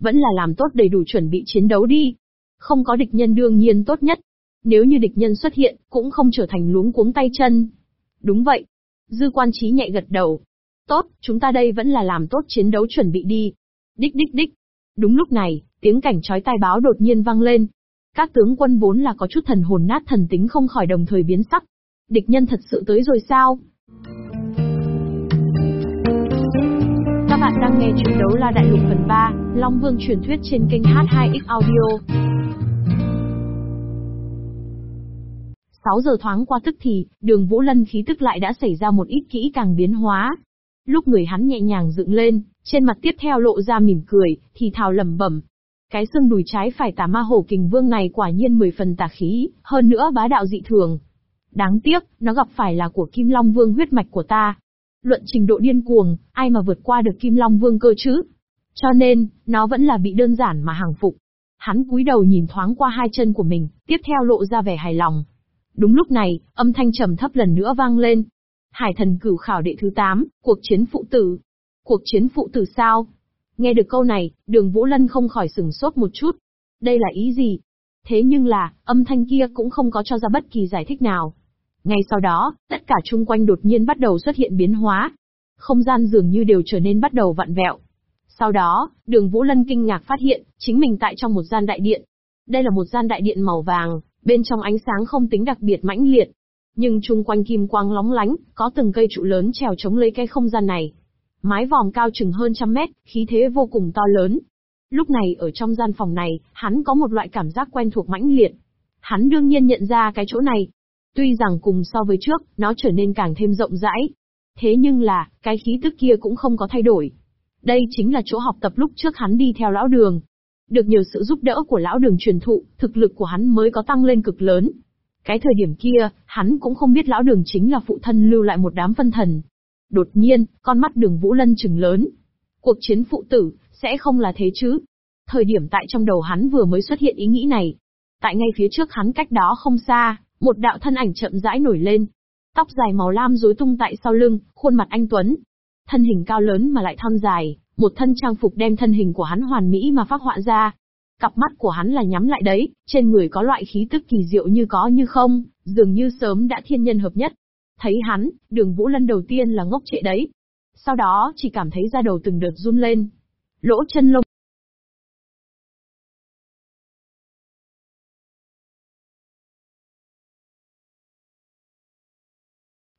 Vẫn là làm tốt đầy đủ chuẩn bị chiến đấu đi. Không có địch nhân đương nhiên tốt nhất. Nếu như địch nhân xuất hiện, cũng không trở thành luống cuống tay chân. Đúng vậy. Dư quan trí nhẹ gật đầu, Tốt, chúng ta đây vẫn là làm tốt chiến đấu chuẩn bị đi. Đích đích đích. Đúng lúc này, tiếng cảnh chói tai báo đột nhiên vang lên. Các tướng quân vốn là có chút thần hồn nát thần tính không khỏi đồng thời biến sắc. Địch nhân thật sự tới rồi sao? Các bạn đang nghe chuyện đấu la đại lục phần 3, Long Vương truyền thuyết trên kênh H2X Audio. 6 giờ thoáng qua tức thì, đường Vũ Lân khí tức lại đã xảy ra một ít kỹ càng biến hóa. Lúc người hắn nhẹ nhàng dựng lên, trên mặt tiếp theo lộ ra mỉm cười, thì thào lẩm bẩm. Cái xương đùi trái phải tà ma hổ kình vương này quả nhiên mười phần tà khí, hơn nữa bá đạo dị thường. Đáng tiếc, nó gặp phải là của Kim Long Vương huyết mạch của ta. Luận trình độ điên cuồng, ai mà vượt qua được Kim Long Vương cơ chứ? Cho nên, nó vẫn là bị đơn giản mà hàng phục. Hắn cúi đầu nhìn thoáng qua hai chân của mình, tiếp theo lộ ra vẻ hài lòng. Đúng lúc này, âm thanh trầm thấp lần nữa vang lên. Hải thần cửu khảo đệ thứ 8, cuộc chiến phụ tử. Cuộc chiến phụ tử sao? Nghe được câu này, đường Vũ Lân không khỏi sừng sốt một chút. Đây là ý gì? Thế nhưng là, âm thanh kia cũng không có cho ra bất kỳ giải thích nào. Ngay sau đó, tất cả chung quanh đột nhiên bắt đầu xuất hiện biến hóa. Không gian dường như đều trở nên bắt đầu vặn vẹo. Sau đó, đường Vũ Lân kinh ngạc phát hiện, chính mình tại trong một gian đại điện. Đây là một gian đại điện màu vàng, bên trong ánh sáng không tính đặc biệt mãnh liệt. Nhưng chung quanh kim quang lóng lánh, có từng cây trụ lớn trèo chống lấy cái không gian này. Mái vòm cao chừng hơn trăm mét, khí thế vô cùng to lớn. Lúc này ở trong gian phòng này, hắn có một loại cảm giác quen thuộc mãnh liệt. Hắn đương nhiên nhận ra cái chỗ này. Tuy rằng cùng so với trước, nó trở nên càng thêm rộng rãi. Thế nhưng là, cái khí tức kia cũng không có thay đổi. Đây chính là chỗ học tập lúc trước hắn đi theo lão đường. Được nhiều sự giúp đỡ của lão đường truyền thụ, thực lực của hắn mới có tăng lên cực lớn. Cái thời điểm kia, hắn cũng không biết lão đường chính là phụ thân lưu lại một đám phân thần. Đột nhiên, con mắt đường Vũ Lân trừng lớn. Cuộc chiến phụ tử, sẽ không là thế chứ. Thời điểm tại trong đầu hắn vừa mới xuất hiện ý nghĩ này. Tại ngay phía trước hắn cách đó không xa, một đạo thân ảnh chậm rãi nổi lên. Tóc dài màu lam rối tung tại sau lưng, khuôn mặt anh Tuấn, Thân hình cao lớn mà lại thon dài, một thân trang phục đem thân hình của hắn hoàn mỹ mà phát họa ra. Cặp mắt của hắn là nhắm lại đấy, trên người có loại khí tức kỳ diệu như có như không, dường như sớm đã thiên nhân hợp nhất. Thấy hắn, đường Vũ Lân đầu tiên là ngốc trệ đấy. Sau đó chỉ cảm thấy da đầu từng đợt run lên. Lỗ chân lông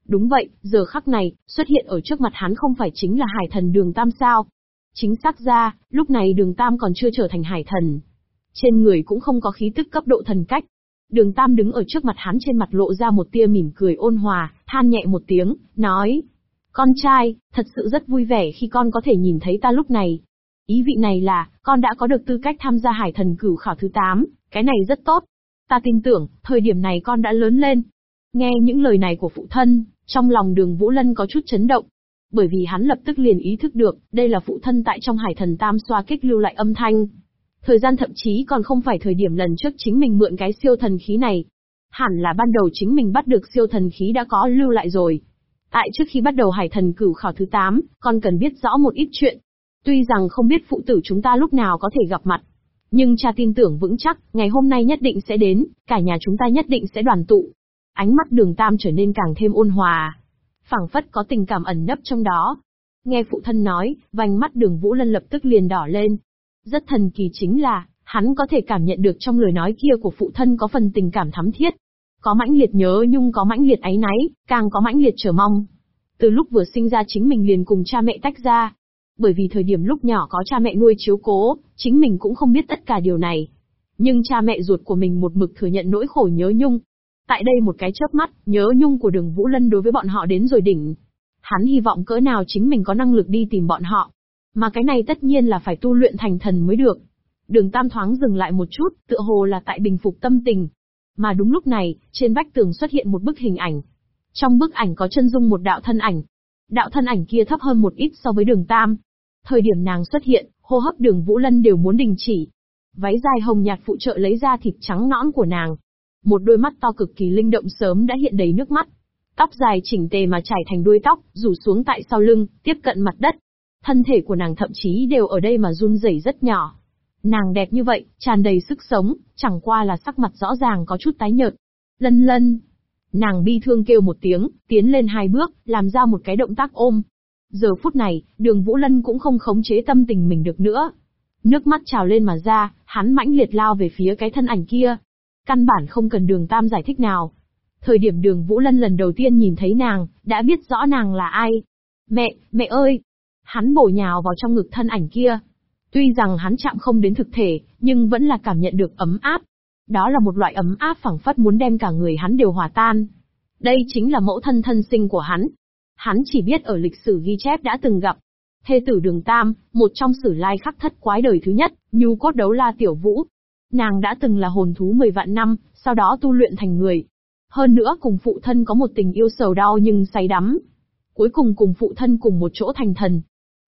Đúng vậy, giờ khắc này, xuất hiện ở trước mặt hắn không phải chính là hải thần đường Tam sao. Chính xác ra, lúc này đường Tam còn chưa trở thành hải thần. Trên người cũng không có khí tức cấp độ thần cách. Đường Tam đứng ở trước mặt hắn trên mặt lộ ra một tia mỉm cười ôn hòa, than nhẹ một tiếng, nói. Con trai, thật sự rất vui vẻ khi con có thể nhìn thấy ta lúc này. Ý vị này là, con đã có được tư cách tham gia hải thần cửu khảo thứ 8, cái này rất tốt. Ta tin tưởng, thời điểm này con đã lớn lên. Nghe những lời này của phụ thân, trong lòng đường Vũ Lân có chút chấn động. Bởi vì hắn lập tức liền ý thức được, đây là phụ thân tại trong hải thần tam xoa kích lưu lại âm thanh. Thời gian thậm chí còn không phải thời điểm lần trước chính mình mượn cái siêu thần khí này. Hẳn là ban đầu chính mình bắt được siêu thần khí đã có lưu lại rồi. Tại trước khi bắt đầu hải thần cửu khảo thứ 8, còn cần biết rõ một ít chuyện. Tuy rằng không biết phụ tử chúng ta lúc nào có thể gặp mặt. Nhưng cha tin tưởng vững chắc, ngày hôm nay nhất định sẽ đến, cả nhà chúng ta nhất định sẽ đoàn tụ. Ánh mắt đường tam trở nên càng thêm ôn hòa. phảng phất có tình cảm ẩn nấp trong đó. Nghe phụ thân nói, vành mắt đường Vũ Lân lập tức liền đỏ lên. Rất thần kỳ chính là, hắn có thể cảm nhận được trong lời nói kia của phụ thân có phần tình cảm thắm thiết. Có mãnh liệt nhớ nhung có mãnh liệt áy náy, càng có mãnh liệt chờ mong. Từ lúc vừa sinh ra chính mình liền cùng cha mẹ tách ra. Bởi vì thời điểm lúc nhỏ có cha mẹ nuôi chiếu cố, chính mình cũng không biết tất cả điều này. Nhưng cha mẹ ruột của mình một mực thừa nhận nỗi khổ nhớ nhung, Tại đây một cái chớp mắt, nhớ nhung của đường Vũ Lân đối với bọn họ đến rồi đỉnh. Hắn hy vọng cỡ nào chính mình có năng lực đi tìm bọn họ. Mà cái này tất nhiên là phải tu luyện thành thần mới được. Đường Tam thoáng dừng lại một chút, tựa hồ là tại bình phục tâm tình. Mà đúng lúc này, trên vách tường xuất hiện một bức hình ảnh. Trong bức ảnh có chân dung một đạo thân ảnh. Đạo thân ảnh kia thấp hơn một ít so với đường Tam. Thời điểm nàng xuất hiện, hô hấp đường Vũ Lân đều muốn đình chỉ. Váy dài hồng nhạt phụ trợ lấy ra thịt trắng nõn của nàng, một đôi mắt to cực kỳ linh động sớm đã hiện đầy nước mắt. Tóc dài chỉnh tề mà trải thành đuôi tóc, rủ xuống tại sau lưng, tiếp cận mặt đất. Thân thể của nàng thậm chí đều ở đây mà run rẩy rất nhỏ. Nàng đẹp như vậy, tràn đầy sức sống, chẳng qua là sắc mặt rõ ràng có chút tái nhợt. Lân lân. Nàng bi thương kêu một tiếng, tiến lên hai bước, làm ra một cái động tác ôm. Giờ phút này, đường Vũ Lân cũng không khống chế tâm tình mình được nữa. Nước mắt trào lên mà ra, hắn mãnh liệt lao về phía cái thân ảnh kia. Căn bản không cần đường Tam giải thích nào. Thời điểm đường Vũ Lân lần đầu tiên nhìn thấy nàng, đã biết rõ nàng là ai. Mẹ, mẹ ơi! Hắn bổ nhào vào trong ngực thân ảnh kia. Tuy rằng hắn chạm không đến thực thể, nhưng vẫn là cảm nhận được ấm áp. Đó là một loại ấm áp phẳng phất muốn đem cả người hắn đều hòa tan. Đây chính là mẫu thân thân sinh của hắn. Hắn chỉ biết ở lịch sử ghi chép đã từng gặp. Thê tử đường Tam, một trong sử lai khắc thất quái đời thứ nhất, nhu cốt đấu la tiểu vũ, Nàng đã từng là hồn thú 10 vạn năm, sau đó tu luyện thành người. Hơn nữa cùng phụ thân có một tình yêu sầu đau nhưng say đắm. cuối cùng cùng phụ thân cùng một chỗ thành thần.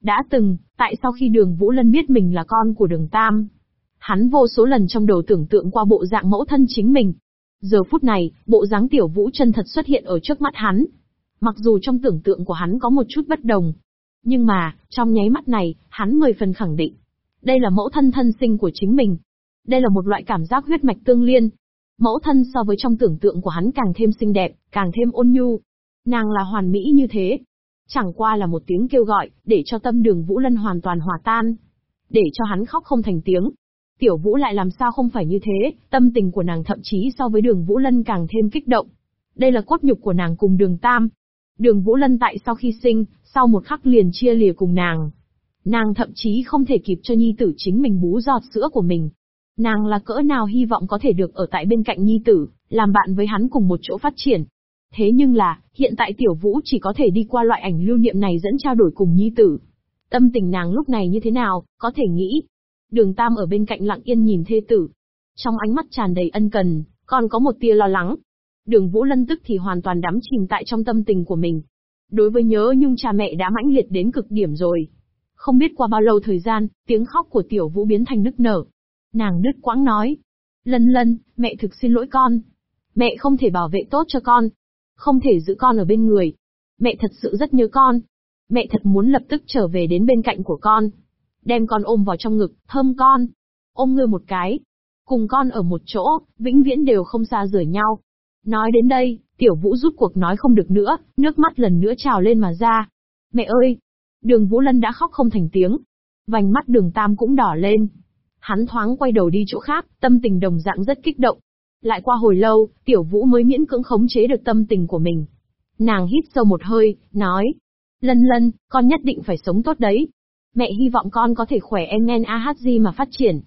Đã từng, tại sau khi đường Vũ Lân biết mình là con của đường Tam, hắn vô số lần trong đầu tưởng tượng qua bộ dạng mẫu thân chính mình. Giờ phút này, bộ dáng tiểu vũ chân thật xuất hiện ở trước mắt hắn. Mặc dù trong tưởng tượng của hắn có một chút bất đồng. Nhưng mà, trong nháy mắt này, hắn mười phần khẳng định. Đây là mẫu thân thân sinh của chính mình. Đây là một loại cảm giác huyết mạch tương liên. Mẫu thân so với trong tưởng tượng của hắn càng thêm xinh đẹp, càng thêm ôn nhu. Nàng là hoàn mỹ như thế. Chẳng qua là một tiếng kêu gọi, để cho tâm đường Vũ Lân hoàn toàn hòa tan. Để cho hắn khóc không thành tiếng. Tiểu Vũ lại làm sao không phải như thế, tâm tình của nàng thậm chí so với đường Vũ Lân càng thêm kích động. Đây là cốt nhục của nàng cùng đường Tam. Đường Vũ Lân tại sau khi sinh, sau một khắc liền chia lìa cùng nàng. Nàng thậm chí không thể kịp cho nhi tử chính mình bú giọt sữa của mình. Nàng là cỡ nào hy vọng có thể được ở tại bên cạnh nhi tử, làm bạn với hắn cùng một chỗ phát triển. Thế nhưng là, hiện tại tiểu vũ chỉ có thể đi qua loại ảnh lưu niệm này dẫn trao đổi cùng nhi tử. Tâm tình nàng lúc này như thế nào, có thể nghĩ. Đường Tam ở bên cạnh lặng yên nhìn thê tử. Trong ánh mắt tràn đầy ân cần, còn có một tia lo lắng. Đường Vũ Lân tức thì hoàn toàn đắm chìm tại trong tâm tình của mình. Đối với nhớ nhung cha mẹ đã mãnh liệt đến cực điểm rồi. Không biết qua bao lâu thời gian, tiếng khóc của tiểu vũ biến thành nức nở. Nàng đứt quãng nói. Lân lân, mẹ thực xin lỗi con. Mẹ không thể bảo vệ tốt cho con. Không thể giữ con ở bên người. Mẹ thật sự rất nhớ con. Mẹ thật muốn lập tức trở về đến bên cạnh của con. Đem con ôm vào trong ngực, thơm con. Ôm ngươi một cái. Cùng con ở một chỗ, vĩnh viễn đều không xa rời nhau. Nói đến đây, tiểu vũ rút cuộc nói không được nữa, nước mắt lần nữa trào lên mà ra. Mẹ ơi, Đường Vũ Lân đã khóc không thành tiếng. Vành mắt đường Tam cũng đỏ lên. Hắn thoáng quay đầu đi chỗ khác, tâm tình đồng dạng rất kích động. Lại qua hồi lâu, Tiểu Vũ mới miễn cưỡng khống chế được tâm tình của mình. Nàng hít sâu một hơi, nói. Lân lân, con nhất định phải sống tốt đấy. Mẹ hy vọng con có thể khỏe MNAHG mà phát triển.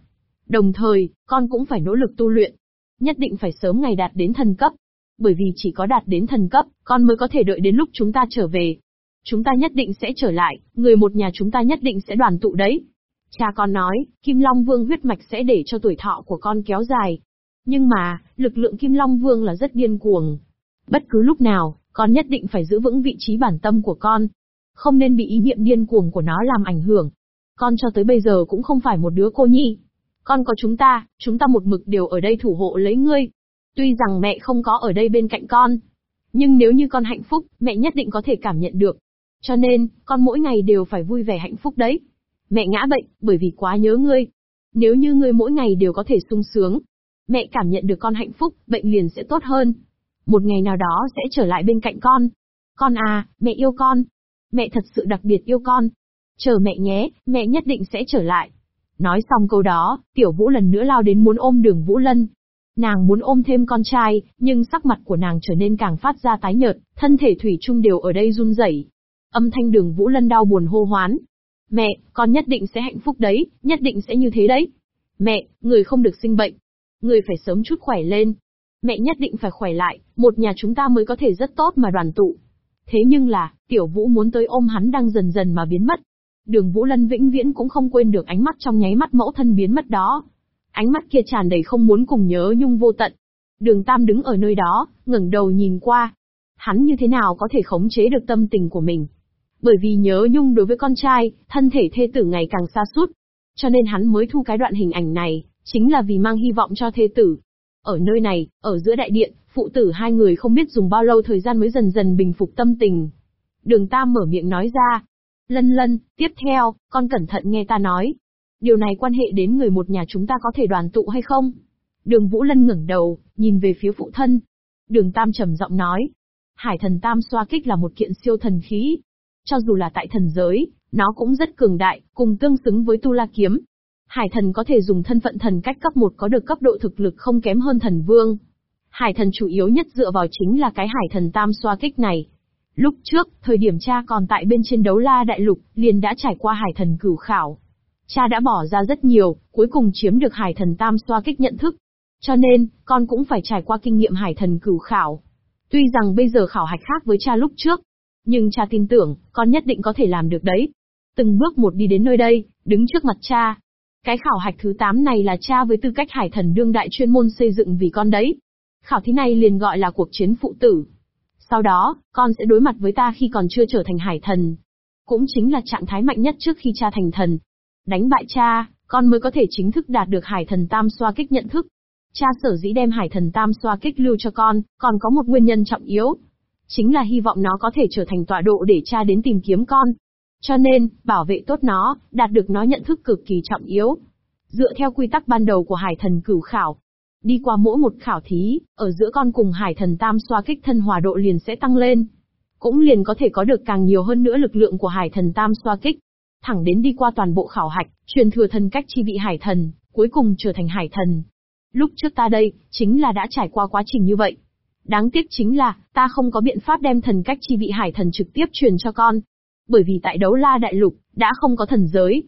Đồng thời, con cũng phải nỗ lực tu luyện. Nhất định phải sớm ngày đạt đến thần cấp. Bởi vì chỉ có đạt đến thần cấp, con mới có thể đợi đến lúc chúng ta trở về, Chúng ta nhất định sẽ trở lại, người một nhà chúng ta nhất định sẽ đoàn tụ đấy. Cha con nói, Kim Long Vương huyết mạch sẽ để cho tuổi thọ của con kéo dài. Nhưng mà, lực lượng Kim Long Vương là rất điên cuồng. Bất cứ lúc nào, con nhất định phải giữ vững vị trí bản tâm của con. Không nên bị ý niệm điên cuồng của nó làm ảnh hưởng. Con cho tới bây giờ cũng không phải một đứa cô nhi. Con có chúng ta, chúng ta một mực đều ở đây thủ hộ lấy ngươi. Tuy rằng mẹ không có ở đây bên cạnh con. Nhưng nếu như con hạnh phúc, mẹ nhất định có thể cảm nhận được. Cho nên, con mỗi ngày đều phải vui vẻ hạnh phúc đấy. Mẹ ngã bệnh, bởi vì quá nhớ ngươi. Nếu như ngươi mỗi ngày đều có thể sung sướng, mẹ cảm nhận được con hạnh phúc, bệnh liền sẽ tốt hơn. Một ngày nào đó sẽ trở lại bên cạnh con. Con à, mẹ yêu con. Mẹ thật sự đặc biệt yêu con. Chờ mẹ nhé, mẹ nhất định sẽ trở lại. Nói xong câu đó, tiểu vũ lần nữa lao đến muốn ôm đường Vũ Lân. Nàng muốn ôm thêm con trai, nhưng sắc mặt của nàng trở nên càng phát ra tái nhợt, thân thể thủy chung đều ở đây run rẩy. Âm thanh đường Vũ Lân đau buồn hô hoán. Mẹ, con nhất định sẽ hạnh phúc đấy, nhất định sẽ như thế đấy. Mẹ, người không được sinh bệnh. Người phải sớm chút khỏe lên. Mẹ nhất định phải khỏe lại, một nhà chúng ta mới có thể rất tốt mà đoàn tụ. Thế nhưng là, tiểu vũ muốn tới ôm hắn đang dần dần mà biến mất. Đường Vũ Lân vĩnh viễn cũng không quên được ánh mắt trong nháy mắt mẫu thân biến mất đó. Ánh mắt kia tràn đầy không muốn cùng nhớ nhung vô tận. Đường Tam đứng ở nơi đó, ngẩng đầu nhìn qua. Hắn như thế nào có thể khống chế được tâm tình của mình? Bởi vì nhớ nhung đối với con trai, thân thể thê tử ngày càng xa sút Cho nên hắn mới thu cái đoạn hình ảnh này, chính là vì mang hy vọng cho thê tử. Ở nơi này, ở giữa đại điện, phụ tử hai người không biết dùng bao lâu thời gian mới dần dần bình phục tâm tình. Đường Tam mở miệng nói ra. Lân lân, tiếp theo, con cẩn thận nghe ta nói. Điều này quan hệ đến người một nhà chúng ta có thể đoàn tụ hay không? Đường Vũ Lân ngẩng đầu, nhìn về phía phụ thân. Đường Tam trầm giọng nói. Hải thần Tam xoa kích là một kiện siêu thần khí, cho dù là tại thần giới, nó cũng rất cường đại, cùng tương xứng với Tu La Kiếm. Hải thần có thể dùng thân phận thần cách cấp 1 có được cấp độ thực lực không kém hơn thần vương. Hải thần chủ yếu nhất dựa vào chính là cái hải thần tam xoa kích này. Lúc trước, thời điểm cha còn tại bên trên đấu la đại lục, liền đã trải qua hải thần cửu khảo. Cha đã bỏ ra rất nhiều, cuối cùng chiếm được hải thần tam xoa kích nhận thức. Cho nên, con cũng phải trải qua kinh nghiệm hải thần cửu khảo. Tuy rằng bây giờ khảo hạch khác với cha lúc trước, nhưng cha tin tưởng, con nhất định có thể làm được đấy. Từng bước một đi đến nơi đây, đứng trước mặt cha. Cái khảo hạch thứ 8 này là cha với tư cách hải thần đương đại chuyên môn xây dựng vì con đấy. Khảo thí này liền gọi là cuộc chiến phụ tử. Sau đó, con sẽ đối mặt với ta khi còn chưa trở thành hải thần. Cũng chính là trạng thái mạnh nhất trước khi cha thành thần. Đánh bại cha, con mới có thể chính thức đạt được hải thần tam xoa kích nhận thức. Cha sở dĩ đem hải thần tam xoa kích lưu cho con, còn có một nguyên nhân trọng yếu. Chính là hy vọng nó có thể trở thành tọa độ để cha đến tìm kiếm con. Cho nên, bảo vệ tốt nó, đạt được nó nhận thức cực kỳ trọng yếu. Dựa theo quy tắc ban đầu của hải thần cửu khảo, đi qua mỗi một khảo thí, ở giữa con cùng hải thần tam xoa kích thân hòa độ liền sẽ tăng lên. Cũng liền có thể có được càng nhiều hơn nữa lực lượng của hải thần tam xoa kích. Thẳng đến đi qua toàn bộ khảo hạch, truyền thừa thần cách chi vị hải thần, cuối cùng trở thành hải thần. Lúc trước ta đây, chính là đã trải qua quá trình như vậy. Đáng tiếc chính là, ta không có biện pháp đem thần cách chi vị hải thần trực tiếp truyền cho con. Bởi vì tại đấu la đại lục, đã không có thần giới.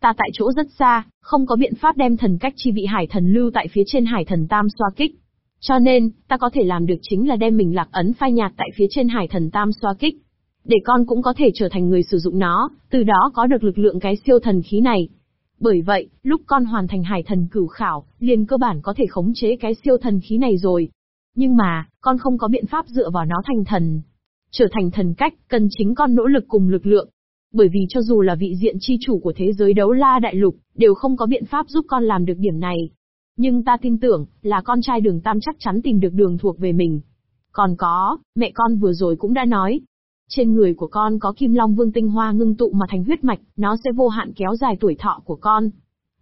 Ta tại chỗ rất xa, không có biện pháp đem thần cách chi vị hải thần lưu tại phía trên hải thần tam xoa kích. Cho nên, ta có thể làm được chính là đem mình lạc ấn phai nhạt tại phía trên hải thần tam xoa kích. Để con cũng có thể trở thành người sử dụng nó, từ đó có được lực lượng cái siêu thần khí này. Bởi vậy, lúc con hoàn thành hải thần cửu khảo, liền cơ bản có thể khống chế cái siêu thần khí này rồi. Nhưng mà, con không có biện pháp dựa vào nó thành thần. Trở thành thần cách, cần chính con nỗ lực cùng lực lượng. Bởi vì cho dù là vị diện chi chủ của thế giới đấu la đại lục, đều không có biện pháp giúp con làm được điểm này. Nhưng ta tin tưởng, là con trai đường Tam chắc chắn tìm được đường thuộc về mình. Còn có, mẹ con vừa rồi cũng đã nói. Trên người của con có kim long vương tinh hoa ngưng tụ mà thành huyết mạch, nó sẽ vô hạn kéo dài tuổi thọ của con.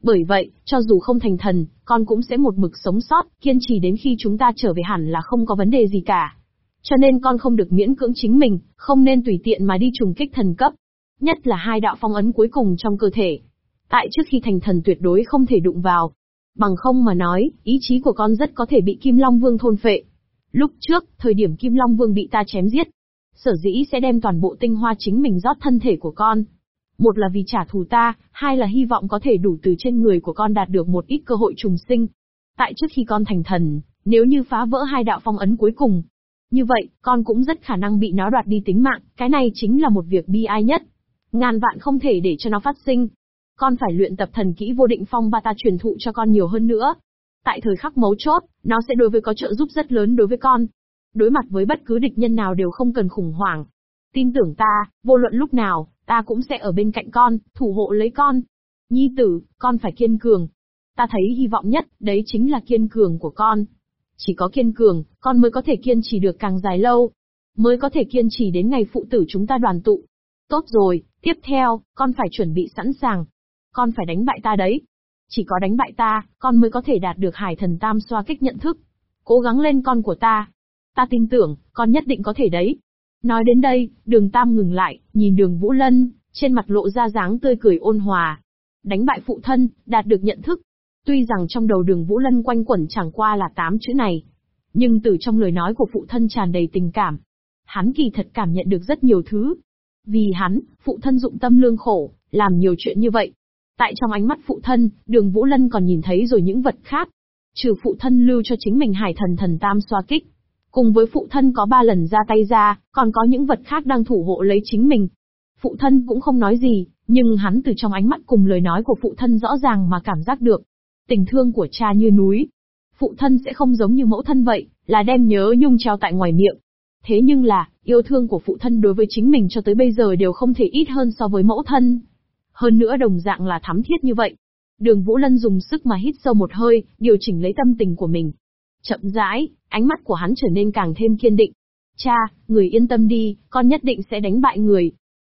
Bởi vậy, cho dù không thành thần, con cũng sẽ một mực sống sót, kiên trì đến khi chúng ta trở về hẳn là không có vấn đề gì cả. Cho nên con không được miễn cưỡng chính mình, không nên tùy tiện mà đi trùng kích thần cấp. Nhất là hai đạo phong ấn cuối cùng trong cơ thể. Tại trước khi thành thần tuyệt đối không thể đụng vào. Bằng không mà nói, ý chí của con rất có thể bị Kim Long Vương thôn phệ. Lúc trước, thời điểm Kim Long Vương bị ta chém giết, sở dĩ sẽ đem toàn bộ tinh hoa chính mình rót thân thể của con. Một là vì trả thù ta, hai là hy vọng có thể đủ từ trên người của con đạt được một ít cơ hội trùng sinh. Tại trước khi con thành thần, nếu như phá vỡ hai đạo phong ấn cuối cùng, như vậy, con cũng rất khả năng bị nó đoạt đi tính mạng, cái này chính là một việc bi ai nhất. Ngàn vạn không thể để cho nó phát sinh. Con phải luyện tập thần kỹ vô định phong ba ta truyền thụ cho con nhiều hơn nữa. Tại thời khắc mấu chốt, nó sẽ đối với có trợ giúp rất lớn đối với con. Đối mặt với bất cứ địch nhân nào đều không cần khủng hoảng. Tin tưởng ta, vô luận lúc nào, ta cũng sẽ ở bên cạnh con, thủ hộ lấy con. Nhi tử, con phải kiên cường. Ta thấy hy vọng nhất, đấy chính là kiên cường của con. Chỉ có kiên cường, con mới có thể kiên trì được càng dài lâu. Mới có thể kiên trì đến ngày phụ tử chúng ta đoàn tụ. Tốt rồi, tiếp theo, con phải chuẩn bị sẵn sàng. Con phải đánh bại ta đấy. Chỉ có đánh bại ta, con mới có thể đạt được hải thần tam xoa kích nhận thức. Cố gắng lên con của ta. Ta tin tưởng, con nhất định có thể đấy. Nói đến đây, đường Tam ngừng lại, nhìn đường Vũ Lân, trên mặt lộ ra dáng tươi cười ôn hòa. Đánh bại phụ thân, đạt được nhận thức. Tuy rằng trong đầu đường Vũ Lân quanh quẩn chẳng qua là tám chữ này. Nhưng từ trong lời nói của phụ thân tràn đầy tình cảm. Hắn kỳ thật cảm nhận được rất nhiều thứ. Vì hắn, phụ thân dụng tâm lương khổ, làm nhiều chuyện như vậy. Tại trong ánh mắt phụ thân, đường Vũ Lân còn nhìn thấy rồi những vật khác. Trừ phụ thân lưu cho chính mình hải thần thần tam xoa kích. Cùng với phụ thân có ba lần ra tay ra, còn có những vật khác đang thủ hộ lấy chính mình. Phụ thân cũng không nói gì, nhưng hắn từ trong ánh mắt cùng lời nói của phụ thân rõ ràng mà cảm giác được. Tình thương của cha như núi. Phụ thân sẽ không giống như mẫu thân vậy, là đem nhớ nhung treo tại ngoài miệng. Thế nhưng là, yêu thương của phụ thân đối với chính mình cho tới bây giờ đều không thể ít hơn so với mẫu thân. Hơn nữa đồng dạng là thắm thiết như vậy. Đường Vũ Lân dùng sức mà hít sâu một hơi, điều chỉnh lấy tâm tình của mình. Chậm rãi, ánh mắt của hắn trở nên càng thêm kiên định. Cha, người yên tâm đi, con nhất định sẽ đánh bại người.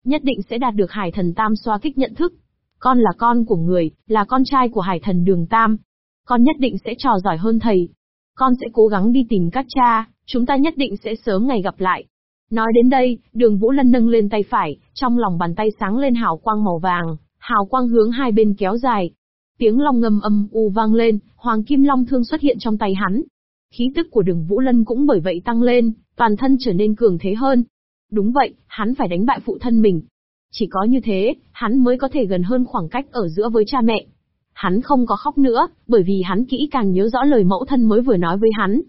Nhất định sẽ đạt được hải thần tam xoa kích nhận thức. Con là con của người, là con trai của hải thần đường tam. Con nhất định sẽ trò giỏi hơn thầy. Con sẽ cố gắng đi tìm các cha, chúng ta nhất định sẽ sớm ngày gặp lại. Nói đến đây, đường Vũ Lân nâng lên tay phải, trong lòng bàn tay sáng lên hào quang màu vàng, hào quang hướng hai bên kéo dài. Tiếng long ngâm âm u vang lên, hoàng kim long thương xuất hiện trong tay hắn, Khí tức của đường Vũ Lân cũng bởi vậy tăng lên, toàn thân trở nên cường thế hơn. Đúng vậy, hắn phải đánh bại phụ thân mình. Chỉ có như thế, hắn mới có thể gần hơn khoảng cách ở giữa với cha mẹ. Hắn không có khóc nữa, bởi vì hắn kỹ càng nhớ rõ lời mẫu thân mới vừa nói với hắn.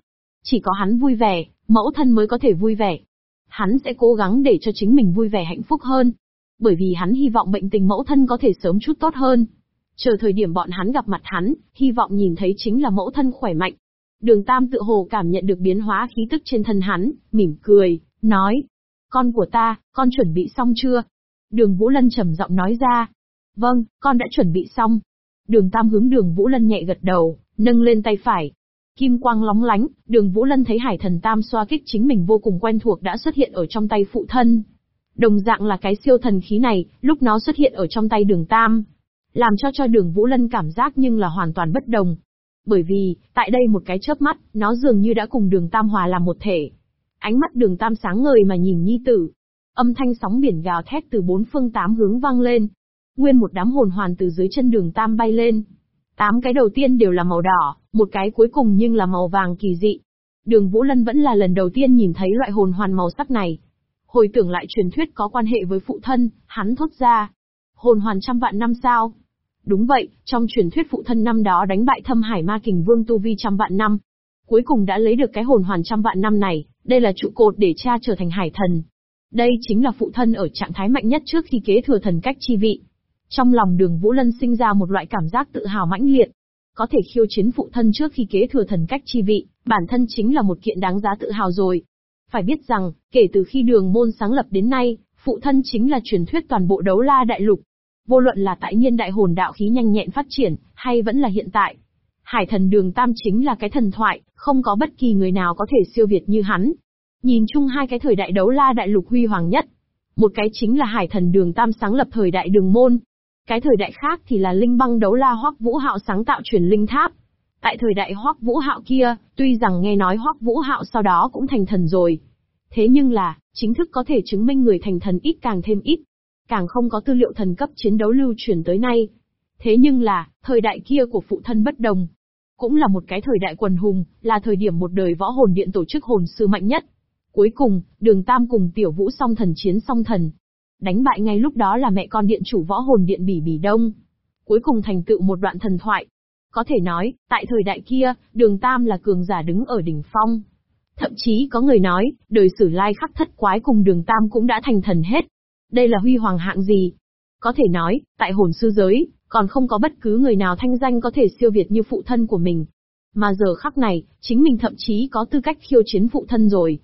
Chỉ có hắn vui vẻ, mẫu thân mới có thể vui vẻ. Hắn sẽ cố gắng để cho chính mình vui vẻ hạnh phúc hơn. Bởi vì hắn hy vọng bệnh tình mẫu thân có thể sớm chút tốt hơn. Chờ thời điểm bọn hắn gặp mặt hắn, hy vọng nhìn thấy chính là mẫu thân khỏe mạnh. Đường Tam tự hồ cảm nhận được biến hóa khí tức trên thân hắn, mỉm cười, nói. Con của ta, con chuẩn bị xong chưa? Đường Vũ Lân trầm giọng nói ra. Vâng, con đã chuẩn bị xong. Đường Tam hướng đường Vũ Lân nhẹ gật đầu, nâng lên tay phải. Kim quang lóng lánh, đường Vũ Lân thấy hải thần Tam xoa kích chính mình vô cùng quen thuộc đã xuất hiện ở trong tay phụ thân. Đồng dạng là cái siêu thần khí này, lúc nó xuất hiện ở trong tay đường Tam. Làm cho cho đường Vũ Lân cảm giác nhưng là hoàn toàn bất đồng. Bởi vì, tại đây một cái chớp mắt, nó dường như đã cùng đường Tam hòa làm một thể. Ánh mắt đường Tam sáng ngời mà nhìn nhi tử. Âm thanh sóng biển gào thét từ bốn phương tám hướng vang lên. Nguyên một đám hồn hoàn từ dưới chân đường Tam bay lên. Tám cái đầu tiên đều là màu đỏ, một cái cuối cùng nhưng là màu vàng kỳ dị. Đường Vũ Lân vẫn là lần đầu tiên nhìn thấy loại hồn hoàn màu sắc này. Hồi tưởng lại truyền thuyết có quan hệ với phụ thân, hắn thốt ra. Hồn hoàn trăm vạn năm sao? Đúng vậy, trong truyền thuyết phụ thân năm đó đánh bại thâm hải ma kình vương tu vi trăm vạn năm. Cuối cùng đã lấy được cái hồn hoàn trăm vạn năm này, đây là trụ cột để cha trở thành hải thần. Đây chính là phụ thân ở trạng thái mạnh nhất trước khi kế thừa thần cách chi vị. Trong lòng đường Vũ Lân sinh ra một loại cảm giác tự hào mãnh liệt. Có thể khiêu chiến phụ thân trước khi kế thừa thần cách chi vị, bản thân chính là một kiện đáng giá tự hào rồi. Phải biết rằng, kể từ khi đường môn sáng lập đến nay, phụ thân chính là truyền thuyết toàn bộ đấu la đại lục. Vô luận là tại nhiên đại hồn đạo khí nhanh nhẹn phát triển, hay vẫn là hiện tại. Hải thần đường tam chính là cái thần thoại, không có bất kỳ người nào có thể siêu việt như hắn. Nhìn chung hai cái thời đại đấu la đại lục huy hoàng nhất. Một cái chính là hải thần đường tam sáng lập thời đại đường môn, cái thời đại khác thì là linh băng đấu la Hoắc Vũ Hạo sáng tạo truyền linh tháp. Tại thời đại Hoắc Vũ Hạo kia, tuy rằng nghe nói Hoắc Vũ Hạo sau đó cũng thành thần rồi. Thế nhưng là, chính thức có thể chứng minh người thành thần ít càng thêm ít. Càng không có tư liệu thần cấp chiến đấu lưu truyền tới nay. Thế nhưng là, thời đại kia của phụ thân bất đồng. Cũng là một cái thời đại quần hùng, là thời điểm một đời võ hồn điện tổ chức hồn sư mạnh nhất. Cuối cùng, đường Tam cùng tiểu vũ song thần chiến song thần, đánh bại ngay lúc đó là mẹ con điện chủ võ hồn điện Bỉ Bỉ Đông. Cuối cùng thành tựu một đoạn thần thoại. Có thể nói, tại thời đại kia, đường Tam là cường giả đứng ở đỉnh phong. Thậm chí có người nói, đời sử lai khắc thất quái cùng đường Tam cũng đã thành thần hết. Đây là huy hoàng hạng gì? Có thể nói, tại hồn sư giới, còn không có bất cứ người nào thanh danh có thể siêu việt như phụ thân của mình. Mà giờ khắc này, chính mình thậm chí có tư cách khiêu chiến phụ thân rồi.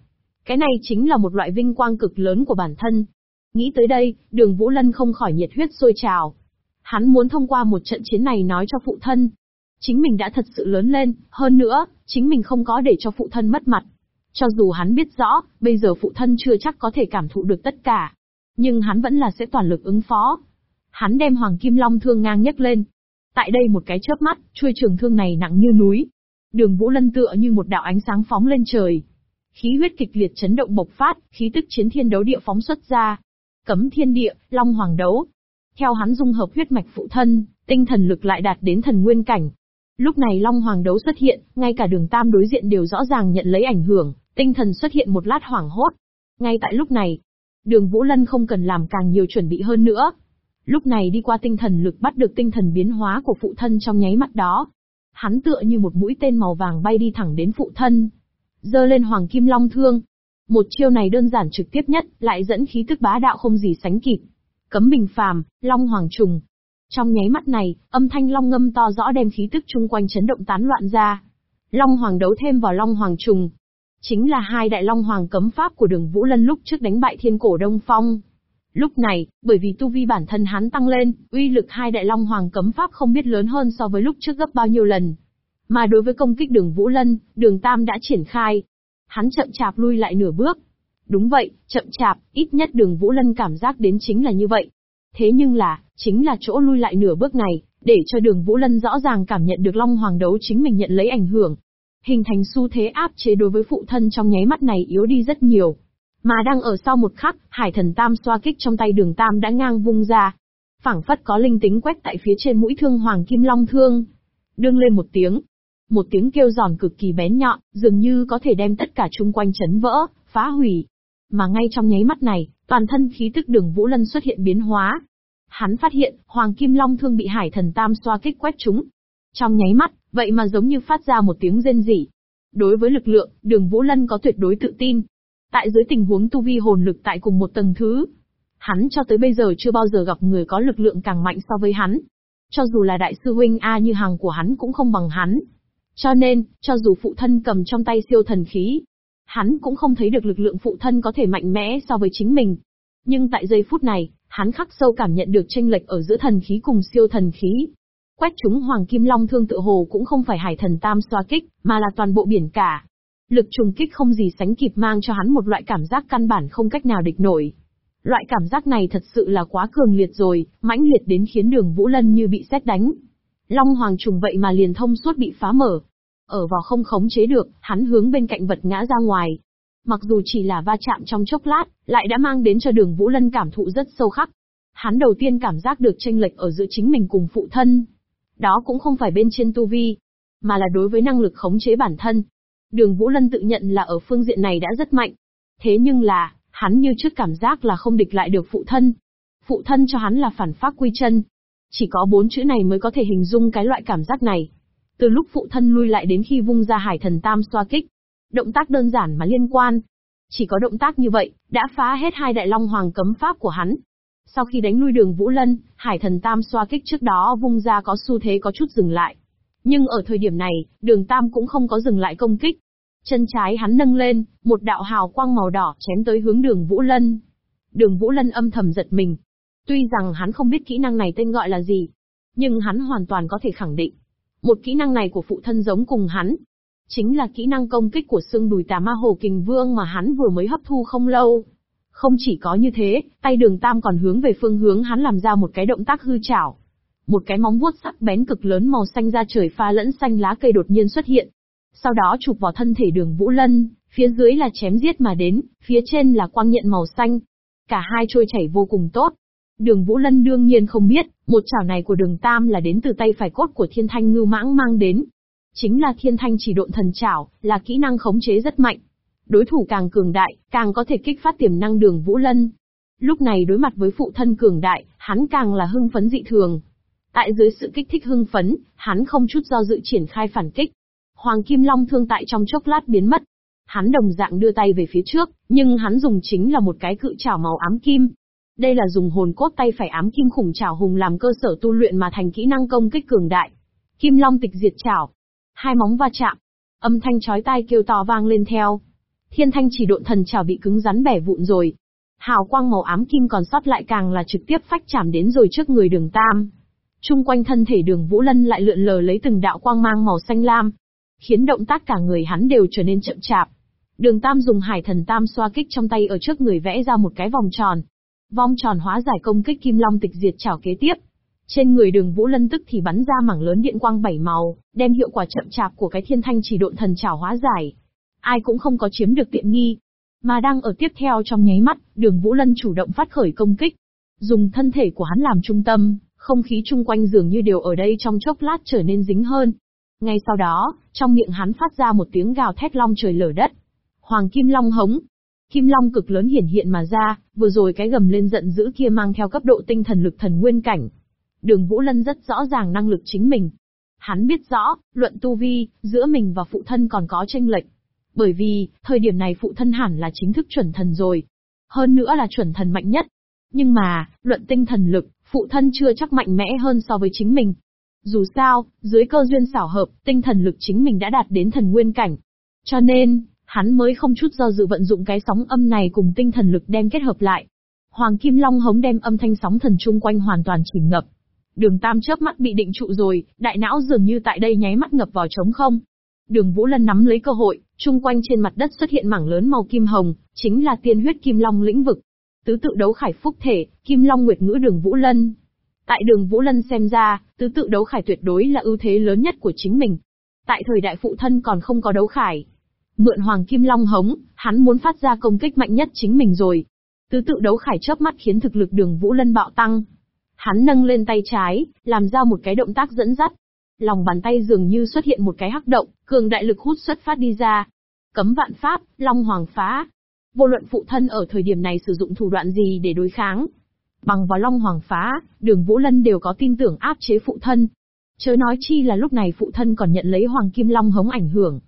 Cái này chính là một loại vinh quang cực lớn của bản thân, Nghĩ tới đây, đường Vũ Lân không khỏi nhiệt huyết sôi trào. Hắn muốn thông qua một trận chiến này nói cho phụ thân. Chính mình đã thật sự lớn lên, hơn nữa, chính mình không có để cho phụ thân mất mặt. Cho dù hắn biết rõ, bây giờ phụ thân chưa chắc có thể cảm thụ được tất cả. Nhưng hắn vẫn là sẽ toàn lực ứng phó. Hắn đem Hoàng Kim Long thương ngang nhấc lên. Tại đây một cái chớp mắt, chuôi trường thương này nặng như núi. Đường Vũ Lân tựa như một đạo ánh sáng phóng lên trời. Khí huyết kịch liệt chấn động bộc phát, khí tức chiến thiên đấu địa phóng xuất ra, cấm thiên địa, long hoàng đấu. Theo hắn dung hợp huyết mạch phụ thân, tinh thần lực lại đạt đến thần nguyên cảnh. Lúc này long hoàng đấu xuất hiện, ngay cả đường tam đối diện đều rõ ràng nhận lấy ảnh hưởng, tinh thần xuất hiện một lát hoảng hốt. Ngay tại lúc này, đường Vũ Lân không cần làm càng nhiều chuẩn bị hơn nữa. Lúc này đi qua tinh thần lực bắt được tinh thần biến hóa của phụ thân trong nháy mắt đó. Hắn tựa như một mũi tên màu vàng bay đi thẳng đến phụ thân. Dơ lên hoàng kim long thương, một chiêu này đơn giản trực tiếp nhất, lại dẫn khí tức bá đạo không gì sánh kịp. Cấm bình phàm, long hoàng trùng. Trong nháy mắt này, âm thanh long ngâm to rõ đem khí tức chung quanh chấn động tán loạn ra. Long hoàng đấu thêm vào long hoàng trùng. Chính là hai đại long hoàng cấm pháp của đường Vũ Lân lúc trước đánh bại thiên cổ Đông Phong. Lúc này, bởi vì tu vi bản thân hắn tăng lên, uy lực hai đại long hoàng cấm pháp không biết lớn hơn so với lúc trước gấp bao nhiêu lần. Mà đối với công kích đường Vũ Lân, đường Tam đã triển khai, Hắn chậm chạp lui lại nửa bước. Đúng vậy, chậm chạp, ít nhất đường Vũ Lân cảm giác đến chính là như vậy. Thế nhưng là, chính là chỗ lui lại nửa bước này, để cho đường Vũ Lân rõ ràng cảm nhận được Long Hoàng đấu chính mình nhận lấy ảnh hưởng. Hình thành xu thế áp chế đối với phụ thân trong nháy mắt này yếu đi rất nhiều. Mà đang ở sau một khắc, hải thần tam xoa kích trong tay đường tam đã ngang vung ra. phảng phất có linh tính quét tại phía trên mũi thương hoàng kim long thương. Đương lên một tiếng, một tiếng kêu giòn cực kỳ bén nhọn, dường như có thể đem tất cả chung quanh chấn vỡ, phá hủy. Mà ngay trong nháy mắt này, toàn thân khí tức đường Vũ Lân xuất hiện biến hóa. Hắn phát hiện, Hoàng Kim Long thương bị hải thần tam xoa kích quét chúng. Trong nháy mắt, vậy mà giống như phát ra một tiếng rên rỉ. Đối với lực lượng, đường Vũ Lân có tuyệt đối tự tin. Tại dưới tình huống tu vi hồn lực tại cùng một tầng thứ, hắn cho tới bây giờ chưa bao giờ gặp người có lực lượng càng mạnh so với hắn. Cho dù là đại sư huynh A như hàng của hắn cũng không bằng hắn. Cho nên, cho dù phụ thân cầm trong tay siêu thần khí, Hắn cũng không thấy được lực lượng phụ thân có thể mạnh mẽ so với chính mình. Nhưng tại giây phút này, hắn khắc sâu cảm nhận được tranh lệch ở giữa thần khí cùng siêu thần khí. Quét chúng Hoàng Kim Long thương tự hồ cũng không phải hải thần tam xoa kích, mà là toàn bộ biển cả. Lực trùng kích không gì sánh kịp mang cho hắn một loại cảm giác căn bản không cách nào địch nổi. Loại cảm giác này thật sự là quá cường liệt rồi, mãnh liệt đến khiến đường Vũ Lân như bị xét đánh. Long Hoàng trùng vậy mà liền thông suốt bị phá mở. Ở vào không khống chế được, hắn hướng bên cạnh vật ngã ra ngoài. Mặc dù chỉ là va chạm trong chốc lát, lại đã mang đến cho đường Vũ Lân cảm thụ rất sâu khắc. Hắn đầu tiên cảm giác được tranh lệch ở giữa chính mình cùng phụ thân. Đó cũng không phải bên trên tu vi, mà là đối với năng lực khống chế bản thân. Đường Vũ Lân tự nhận là ở phương diện này đã rất mạnh. Thế nhưng là, hắn như trước cảm giác là không địch lại được phụ thân. Phụ thân cho hắn là phản pháp quy chân. Chỉ có bốn chữ này mới có thể hình dung cái loại cảm giác này. Từ lúc phụ thân lui lại đến khi vung ra hải thần tam xoa kích. Động tác đơn giản mà liên quan. Chỉ có động tác như vậy, đã phá hết hai đại long hoàng cấm pháp của hắn. Sau khi đánh lui đường Vũ Lân, hải thần tam xoa kích trước đó vung ra có xu thế có chút dừng lại. Nhưng ở thời điểm này, đường Tam cũng không có dừng lại công kích. Chân trái hắn nâng lên, một đạo hào quang màu đỏ chém tới hướng đường Vũ Lân. Đường Vũ Lân âm thầm giật mình. Tuy rằng hắn không biết kỹ năng này tên gọi là gì, nhưng hắn hoàn toàn có thể khẳng định. Một kỹ năng này của phụ thân giống cùng hắn. Chính là kỹ năng công kích của xương đùi tà ma hồ kình vương mà hắn vừa mới hấp thu không lâu. Không chỉ có như thế, tay đường Tam còn hướng về phương hướng hắn làm ra một cái động tác hư chảo. Một cái móng vuốt sắc bén cực lớn màu xanh ra trời pha lẫn xanh lá cây đột nhiên xuất hiện. Sau đó chụp vào thân thể đường Vũ Lân, phía dưới là chém giết mà đến, phía trên là quang nhận màu xanh. Cả hai trôi chảy vô cùng tốt. Đường Vũ Lân đương nhiên không biết, một chảo này của đường Tam là đến từ tay phải cốt của thiên thanh ngưu mãng mang đến. Chính là thiên thanh chỉ độn thần chảo, là kỹ năng khống chế rất mạnh. Đối thủ càng cường đại, càng có thể kích phát tiềm năng đường Vũ Lân. Lúc này đối mặt với phụ thân cường đại, hắn càng là hưng phấn dị thường. Tại dưới sự kích thích hưng phấn, hắn không chút do dự triển khai phản kích. Hoàng Kim Long thương tại trong chốc lát biến mất. Hắn đồng dạng đưa tay về phía trước, nhưng hắn dùng chính là một cái cự trảo màu ám kim. Đây là dùng hồn cốt tay phải ám kim khủng trảo hùng làm cơ sở tu luyện mà thành kỹ năng công kích cường đại. Kim Long tịch diệt trảo. Hai móng va chạm. Âm thanh chói tai kêu to vang lên theo. Thiên thanh chỉ độn thần chảo bị cứng rắn bẻ vụn rồi. Hào quang màu ám kim còn sót lại càng là trực tiếp phách chạm đến rồi trước người đường tam. Trung quanh thân thể đường Vũ Lân lại lượn lờ lấy từng đạo quang mang màu xanh lam, khiến động tác cả người hắn đều trở nên chậm chạp. Đường Tam dùng hải thần tam xoa kích trong tay ở trước người vẽ ra một cái vòng tròn. Vòng tròn hóa giải công kích kim long tịch diệt chảo kế tiếp. Trên người đường Vũ Lân tức thì bắn ra mảng lớn điện quang bảy màu, đem hiệu quả chậm chạp của cái thiên thanh chỉ độn thần chảo hóa giải. Ai cũng không có chiếm được tiện nghi. Mà đang ở tiếp theo trong nháy mắt, đường Vũ Lân chủ động phát khởi công kích. Dùng thân thể của hắn làm trung tâm, không khí chung quanh dường như đều ở đây trong chốc lát trở nên dính hơn. Ngay sau đó, trong miệng hắn phát ra một tiếng gào thét long trời lở đất. Hoàng Kim Long hống. Kim Long cực lớn hiển hiện mà ra, vừa rồi cái gầm lên giận dữ kia mang theo cấp độ tinh thần lực thần nguyên cảnh. Đường Vũ Lân rất rõ ràng năng lực chính mình. Hắn biết rõ, luận tu vi, giữa mình và phụ thân còn có tranh lệch. Bởi vì, thời điểm này phụ thân hẳn là chính thức chuẩn thần rồi. Hơn nữa là chuẩn thần mạnh nhất. Nhưng mà, luận tinh thần lực, phụ thân chưa chắc mạnh mẽ hơn so với chính mình. Dù sao, dưới cơ duyên xảo hợp, tinh thần lực chính mình đã đạt đến thần nguyên cảnh. Cho nên, hắn mới không chút do dự vận dụng cái sóng âm này cùng tinh thần lực đem kết hợp lại. Hoàng Kim Long hống đem âm thanh sóng thần chung quanh hoàn toàn chìm ngập. Đường Tam chớp mắt bị định trụ rồi, đại não dường như tại đây nháy mắt ngập vào trống không. Đường Vũ Lân nắm lấy cơ hội, chung quanh trên mặt đất xuất hiện mảng lớn màu kim hồng, chính là tiên huyết kim long lĩnh vực. Tứ tự đấu khải phúc thể, Kim Long Nguyệt Ngữ Đường Vũ Lân. Tại Đường Vũ Lân xem ra, tứ tự đấu khải tuyệt đối là ưu thế lớn nhất của chính mình. Tại thời đại phụ thân còn không có đấu khải. Mượn Hoàng Kim Long hống, hắn muốn phát ra công kích mạnh nhất chính mình rồi. Tứ tự đấu khải chớp mắt khiến thực lực Đường Vũ Lân bạo tăng. Hắn nâng lên tay trái, làm ra một cái động tác dẫn dắt. Lòng bàn tay dường như xuất hiện một cái hắc động, cường đại lực hút xuất phát đi ra. Cấm vạn pháp, Long Hoàng phá, Vô luận phụ thân ở thời điểm này sử dụng thủ đoạn gì để đối kháng. Bằng vào Long Hoàng phá, đường Vũ Lân đều có tin tưởng áp chế phụ thân. Chớ nói chi là lúc này phụ thân còn nhận lấy Hoàng Kim Long hống ảnh hưởng.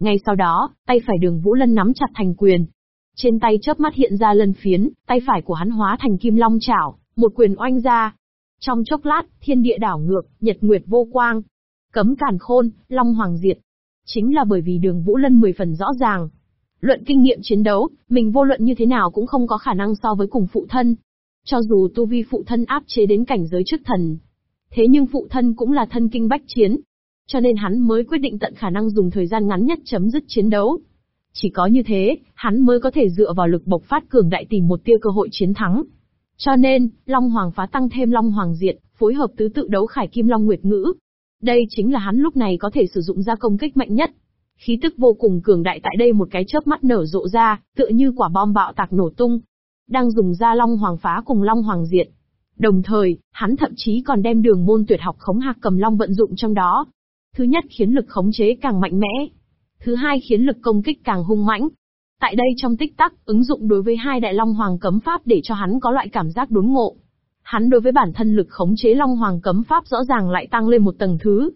Ngay sau đó, tay phải đường Vũ Lân nắm chặt thành quyền. Trên tay chớp mắt hiện ra lân phiến, tay phải của hắn hóa thành Kim Long chảo, một quyền oanh ra. Trong chốc lát, thiên địa đảo ngược, nhật nguyệt vô quang. Cấm càn khôn, Long Hoàng diệt. Chính là bởi vì đường Vũ Lân mười phần rõ ràng, Luận kinh nghiệm chiến đấu, mình vô luận như thế nào cũng không có khả năng so với cùng phụ thân. Cho dù tu vi phụ thân áp chế đến cảnh giới trước thần. Thế nhưng phụ thân cũng là thân kinh bách chiến. Cho nên hắn mới quyết định tận khả năng dùng thời gian ngắn nhất chấm dứt chiến đấu. Chỉ có như thế, hắn mới có thể dựa vào lực bộc phát cường đại tìm một tia cơ hội chiến thắng. Cho nên, Long Hoàng phá tăng thêm Long Hoàng diệt, phối hợp tứ tự đấu khải kim Long Nguyệt Ngữ. Đây chính là hắn lúc này có thể sử dụng ra công kích mạnh nhất. Khí tức vô cùng cường đại tại đây một cái chớp mắt nở rộ ra, tựa như quả bom bạo tạc nổ tung. Đang dùng ra Long Hoàng phá cùng Long Hoàng diệt. Đồng thời, hắn thậm chí còn đem đường môn tuyệt học khống hạc cầm long vận dụng trong đó. Thứ nhất khiến lực khống chế càng mạnh mẽ. Thứ hai khiến lực công kích càng hung mãnh. Tại đây trong tích tắc, ứng dụng đối với hai đại long hoàng cấm pháp để cho hắn có loại cảm giác đốn ngộ. Hắn đối với bản thân lực khống chế long hoàng cấm pháp rõ ràng lại tăng lên một tầng thứ.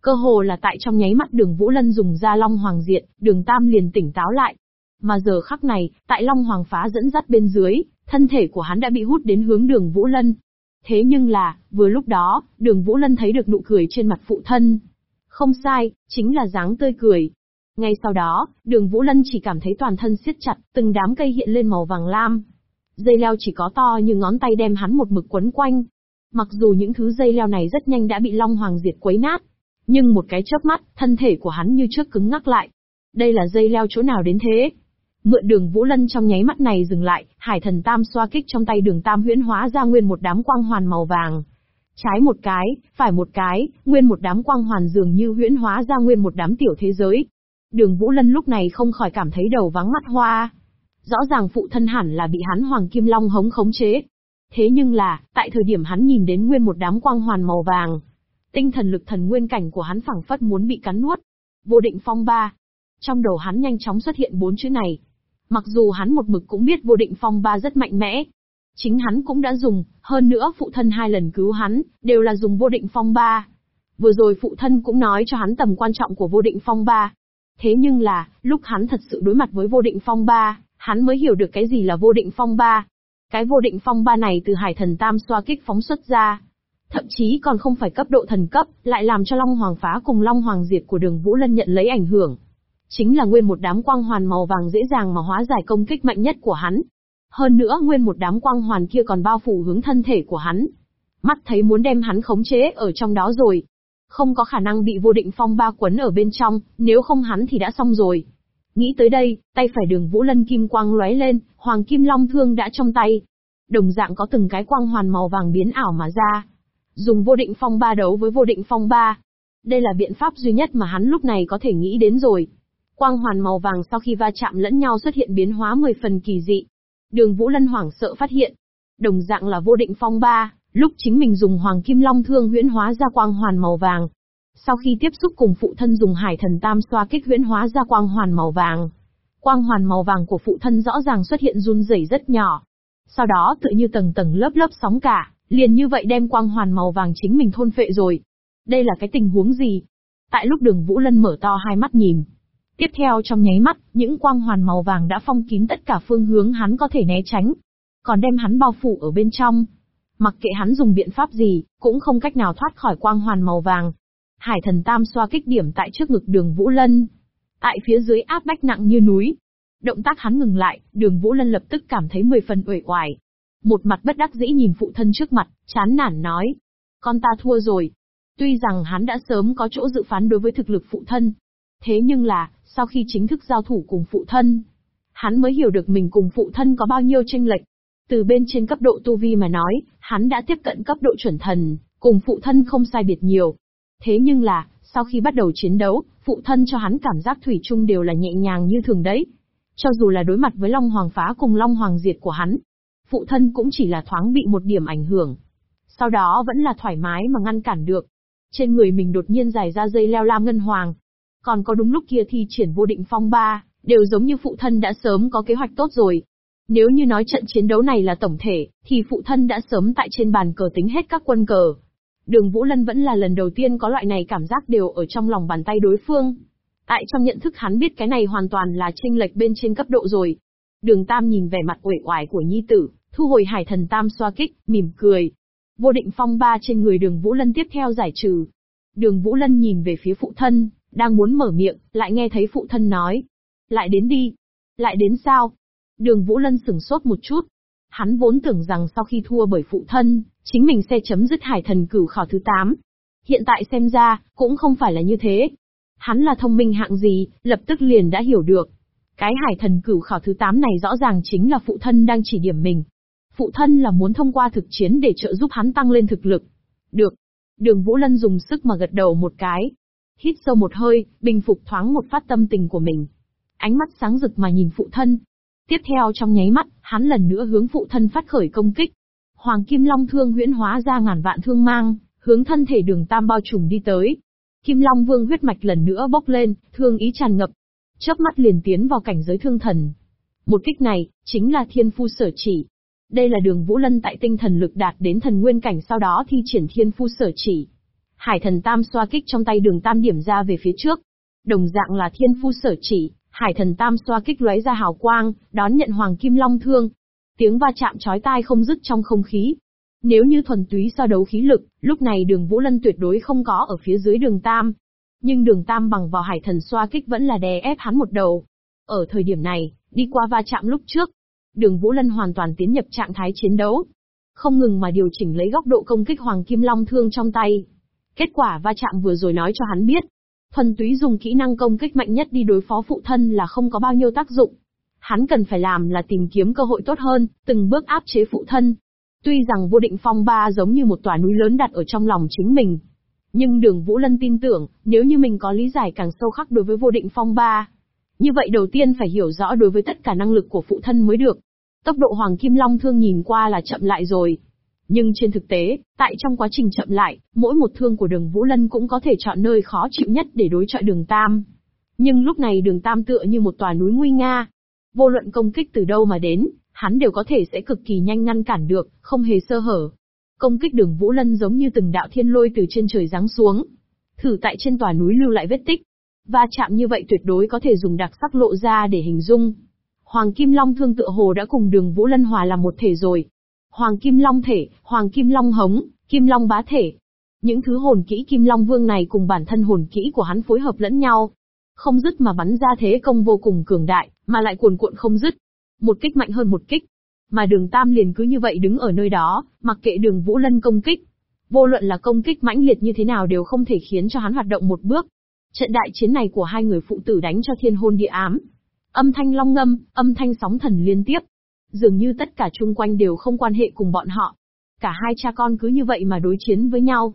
Cơ hồ là tại trong nháy mắt đường Vũ Lân dùng ra long hoàng diện, đường Tam liền tỉnh táo lại. Mà giờ khắc này, tại long hoàng phá dẫn dắt bên dưới, thân thể của hắn đã bị hút đến hướng đường Vũ Lân. Thế nhưng là, vừa lúc đó, đường Vũ Lân thấy được nụ cười trên mặt phụ thân. Không sai, chính là dáng tươi cười, ngay sau đó, đường Vũ Lân chỉ cảm thấy toàn thân siết chặt, từng đám cây hiện lên màu vàng lam. Dây leo chỉ có to như ngón tay đem hắn một mực quấn quanh. Mặc dù những thứ dây leo này rất nhanh đã bị Long Hoàng diệt quấy nát, nhưng một cái chớp mắt, thân thể của hắn như trước cứng ngắc lại. Đây là dây leo chỗ nào đến thế? Mượn đường Vũ Lân trong nháy mắt này dừng lại, hải thần tam xoa kích trong tay đường tam huyễn hóa ra nguyên một đám quang hoàn màu vàng. Trái một cái, phải một cái, nguyên một đám quang hoàn dường như huyễn hóa ra nguyên một đám tiểu thế giới. Đường Vũ Lân lúc này không khỏi cảm thấy đầu vắng mắt hoa. Rõ ràng phụ thân hẳn là bị hắn Hoàng Kim Long hống khống chế. Thế nhưng là, tại thời điểm hắn nhìn đến nguyên một đám quang hoàn màu vàng, tinh thần lực thần nguyên cảnh của hắn phẳng phất muốn bị cắn nuốt. Vô định phong ba. Trong đầu hắn nhanh chóng xuất hiện bốn chữ này. Mặc dù hắn một mực cũng biết vô định phong ba rất mạnh mẽ. Chính hắn cũng đã dùng, hơn nữa phụ thân hai lần cứu hắn, đều là dùng vô định phong ba. Vừa rồi phụ thân cũng nói cho hắn tầm quan trọng của vô định phong ba. Thế nhưng là, lúc hắn thật sự đối mặt với vô định phong ba, hắn mới hiểu được cái gì là vô định phong ba. Cái vô định phong ba này từ hải thần tam xoa kích phóng xuất ra. Thậm chí còn không phải cấp độ thần cấp, lại làm cho Long Hoàng phá cùng Long Hoàng diệt của đường Vũ Lân nhận lấy ảnh hưởng. Chính là nguyên một đám quang hoàn màu vàng dễ dàng mà hóa giải công kích mạnh nhất của hắn. Hơn nữa nguyên một đám quang hoàn kia còn bao phủ hướng thân thể của hắn. Mắt thấy muốn đem hắn khống chế ở trong đó rồi, không có khả năng bị vô định phong ba quấn ở bên trong, nếu không hắn thì đã xong rồi. Nghĩ tới đây, tay phải đường Vũ Lân kim quang lóe lên, hoàng kim long thương đã trong tay. Đồng dạng có từng cái quang hoàn màu vàng biến ảo mà ra. Dùng vô định phong ba đấu với vô định phong ba. Đây là biện pháp duy nhất mà hắn lúc này có thể nghĩ đến rồi. Quang hoàn màu vàng sau khi va chạm lẫn nhau xuất hiện biến hóa 10 phần kỳ dị. Đường Vũ Lân hoảng sợ phát hiện. Đồng dạng là vô định phong ba, Lúc chính mình dùng Hoàng Kim Long Thương huyễn hóa ra quang hoàn màu vàng. Sau khi tiếp xúc cùng phụ thân dùng Hải Thần Tam xoa kích huyễn hóa ra quang hoàn màu vàng. Quang hoàn màu vàng của phụ thân rõ ràng xuất hiện run rẩy rất nhỏ. Sau đó tự như tầng tầng lớp lớp sóng cả, liền như vậy đem quang hoàn màu vàng chính mình thôn phệ rồi. Đây là cái tình huống gì? Tại lúc đường Vũ Lân mở to hai mắt nhìn. Tiếp theo trong nháy mắt, những quang hoàn màu vàng đã phong kín tất cả phương hướng hắn có thể né tránh. Còn đem hắn bao phủ ở bên trong. Mặc kệ hắn dùng biện pháp gì, cũng không cách nào thoát khỏi quang hoàn màu vàng. Hải thần tam xoa kích điểm tại trước ngực đường Vũ Lân. Tại phía dưới áp bách nặng như núi. Động tác hắn ngừng lại, đường Vũ Lân lập tức cảm thấy mười phần uể oải. Một mặt bất đắc dĩ nhìn phụ thân trước mặt, chán nản nói. Con ta thua rồi. Tuy rằng hắn đã sớm có chỗ dự phán đối với thực lực phụ thân. Thế nhưng là, sau khi chính thức giao thủ cùng phụ thân, hắn mới hiểu được mình cùng phụ thân có bao nhiêu tranh lệch. Từ bên trên cấp độ tu vi mà nói, hắn đã tiếp cận cấp độ chuẩn thần, cùng phụ thân không sai biệt nhiều. Thế nhưng là, sau khi bắt đầu chiến đấu, phụ thân cho hắn cảm giác thủy chung đều là nhẹ nhàng như thường đấy. Cho dù là đối mặt với Long Hoàng phá cùng Long Hoàng diệt của hắn, phụ thân cũng chỉ là thoáng bị một điểm ảnh hưởng. Sau đó vẫn là thoải mái mà ngăn cản được. Trên người mình đột nhiên dài ra dây leo lam ngân hoàng. Còn có đúng lúc kia thi triển vô định phong ba, đều giống như phụ thân đã sớm có kế hoạch tốt rồi, nếu như nói trận chiến đấu này là tổng thể, thì phụ thân đã sớm tại trên bàn cờ tính hết các quân cờ. Đường Vũ Lân vẫn là lần đầu tiên có loại này cảm giác đều ở trong lòng bàn tay đối phương. Tại trong nhận thức hắn biết cái này hoàn toàn là chênh lệch bên trên cấp độ rồi. Đường Tam nhìn vẻ mặt uể oải của nhi tử, thu hồi hải thần Tam xoa kích, mỉm cười. Vô định phong ba trên người đường Vũ Lân tiếp theo giải trừ. Đường Vũ Lân nhìn về phía phụ thân, đang muốn mở miệng, lại nghe thấy phụ thân nói. Lại đến đi, Lại đến sao? Đường Vũ Lân sửng sốt một chút. Hắn vốn tưởng rằng sau khi thua bởi phụ thân, chính mình sẽ chấm dứt hải thần cửu khảo thứ 8. Hiện tại xem ra, cũng không phải là như thế. Hắn là thông minh hạng gì, lập tức liền đã hiểu được. Cái hải thần cửu khảo thứ 8 này rõ ràng chính là phụ thân đang chỉ điểm mình. Phụ thân là muốn thông qua thực chiến để trợ giúp hắn tăng lên thực lực. Được. Đường Vũ Lân dùng sức mà gật đầu một cái. Hít sâu một hơi, bình phục thoáng một phát tâm tình của mình. Ánh mắt sáng rực mà nhìn phụ thân. Tiếp theo trong nháy mắt, hắn lần nữa hướng phụ thân phát khởi công kích. Hoàng Kim Long thương huyễn hóa ra ngàn vạn thương mang, hướng thân thể đường tam bao trùm đi tới. Kim Long Vương huyết mạch lần nữa bốc lên, thương ý tràn ngập. Chớp mắt liền tiến vào cảnh giới thương thần. Một kích này, chính là thiên phu sở chỉ. Đây là đường Vũ Lân tại tinh thần lực đạt đến thần nguyên cảnh sau đó thi triển thiên phu sở chỉ. Hải thần tam xoa kích trong tay đường tam điểm ra về phía trước. Đồng dạng là thiên phu sở chỉ, hải thần tam xoa kích lóe ra hào quang, đón nhận hoàng kim long thương. Tiếng va chạm chói tai không dứt trong không khí. Nếu như thuần túy so đấu khí lực, lúc này đường Vũ Lân tuyệt đối không có ở phía dưới đường tam. Nhưng đường tam bằng vào hải thần xoa kích vẫn là đè ép hắn một đầu. Ở thời điểm này, đi qua va chạm lúc trước, đường Vũ Lân hoàn toàn tiến nhập trạng thái chiến đấu. Không ngừng mà điều chỉnh lấy góc độ công kích Hoàng Kim Long thương trong tay. Kết quả va chạm vừa rồi nói cho hắn biết. Thuần túy dùng kỹ năng công kích mạnh nhất đi đối phó phụ thân là không có bao nhiêu tác dụng. Hắn cần phải làm là tìm kiếm cơ hội tốt hơn, từng bước áp chế phụ thân. Tuy rằng vô định phong ba giống như một tòa núi lớn đặt ở trong lòng chính mình. Nhưng đường Vũ Lân tin tưởng, nếu như mình có lý giải càng sâu khắc đối với vô định phong ba, như vậy đầu tiên phải hiểu rõ đối với tất cả năng lực của phụ thân mới được. Tốc độ Hoàng Kim Long thương nhìn qua là chậm lại rồi. Nhưng trên thực tế, tại trong quá trình chậm lại, mỗi một thương của đường Vũ Lân cũng có thể chọn nơi khó chịu nhất để đối chọi đường Tam. Nhưng lúc này đường Tam tựa như một tòa núi nguy nga. Vô luận công kích từ đâu mà đến, hắn đều có thể sẽ cực kỳ nhanh ngăn cản được, không hề sơ hở. Công kích đường Vũ Lân giống như từng đạo thiên lôi từ trên trời giáng xuống. Thử tại trên tòa núi lưu lại vết tích, Va chạm như vậy tuyệt đối có thể dùng đặc sắc lộ ra để hình dung. Hoàng Kim Long thương tựa hồ đã cùng đường Vũ Lân hòa làm một thể rồi. Hoàng Kim Long thể, Hoàng Kim Long hống, Kim Long bá thể. Những thứ hồn kỹ Kim Long Vương này cùng bản thân hồn kỹ của hắn phối hợp lẫn nhau. Không dứt mà bắn ra thế công vô cùng cường đại, mà lại cuồn cuộn không dứt. Một kích mạnh hơn một kích. Mà đường Tam liền cứ như vậy đứng ở nơi đó, mặc kệ đường Vũ Lân công kích. Vô luận là công kích mãnh liệt như thế nào đều không thể khiến cho hắn hoạt động một bước. Trận đại chiến này của hai người phụ tử đánh cho thiên hôn địa ám. Âm thanh long ngâm, âm thanh sóng thần liên tiếp. Dường như tất cả chung quanh đều không quan hệ cùng bọn họ. Cả hai cha con cứ như vậy mà đối chiến với nhau.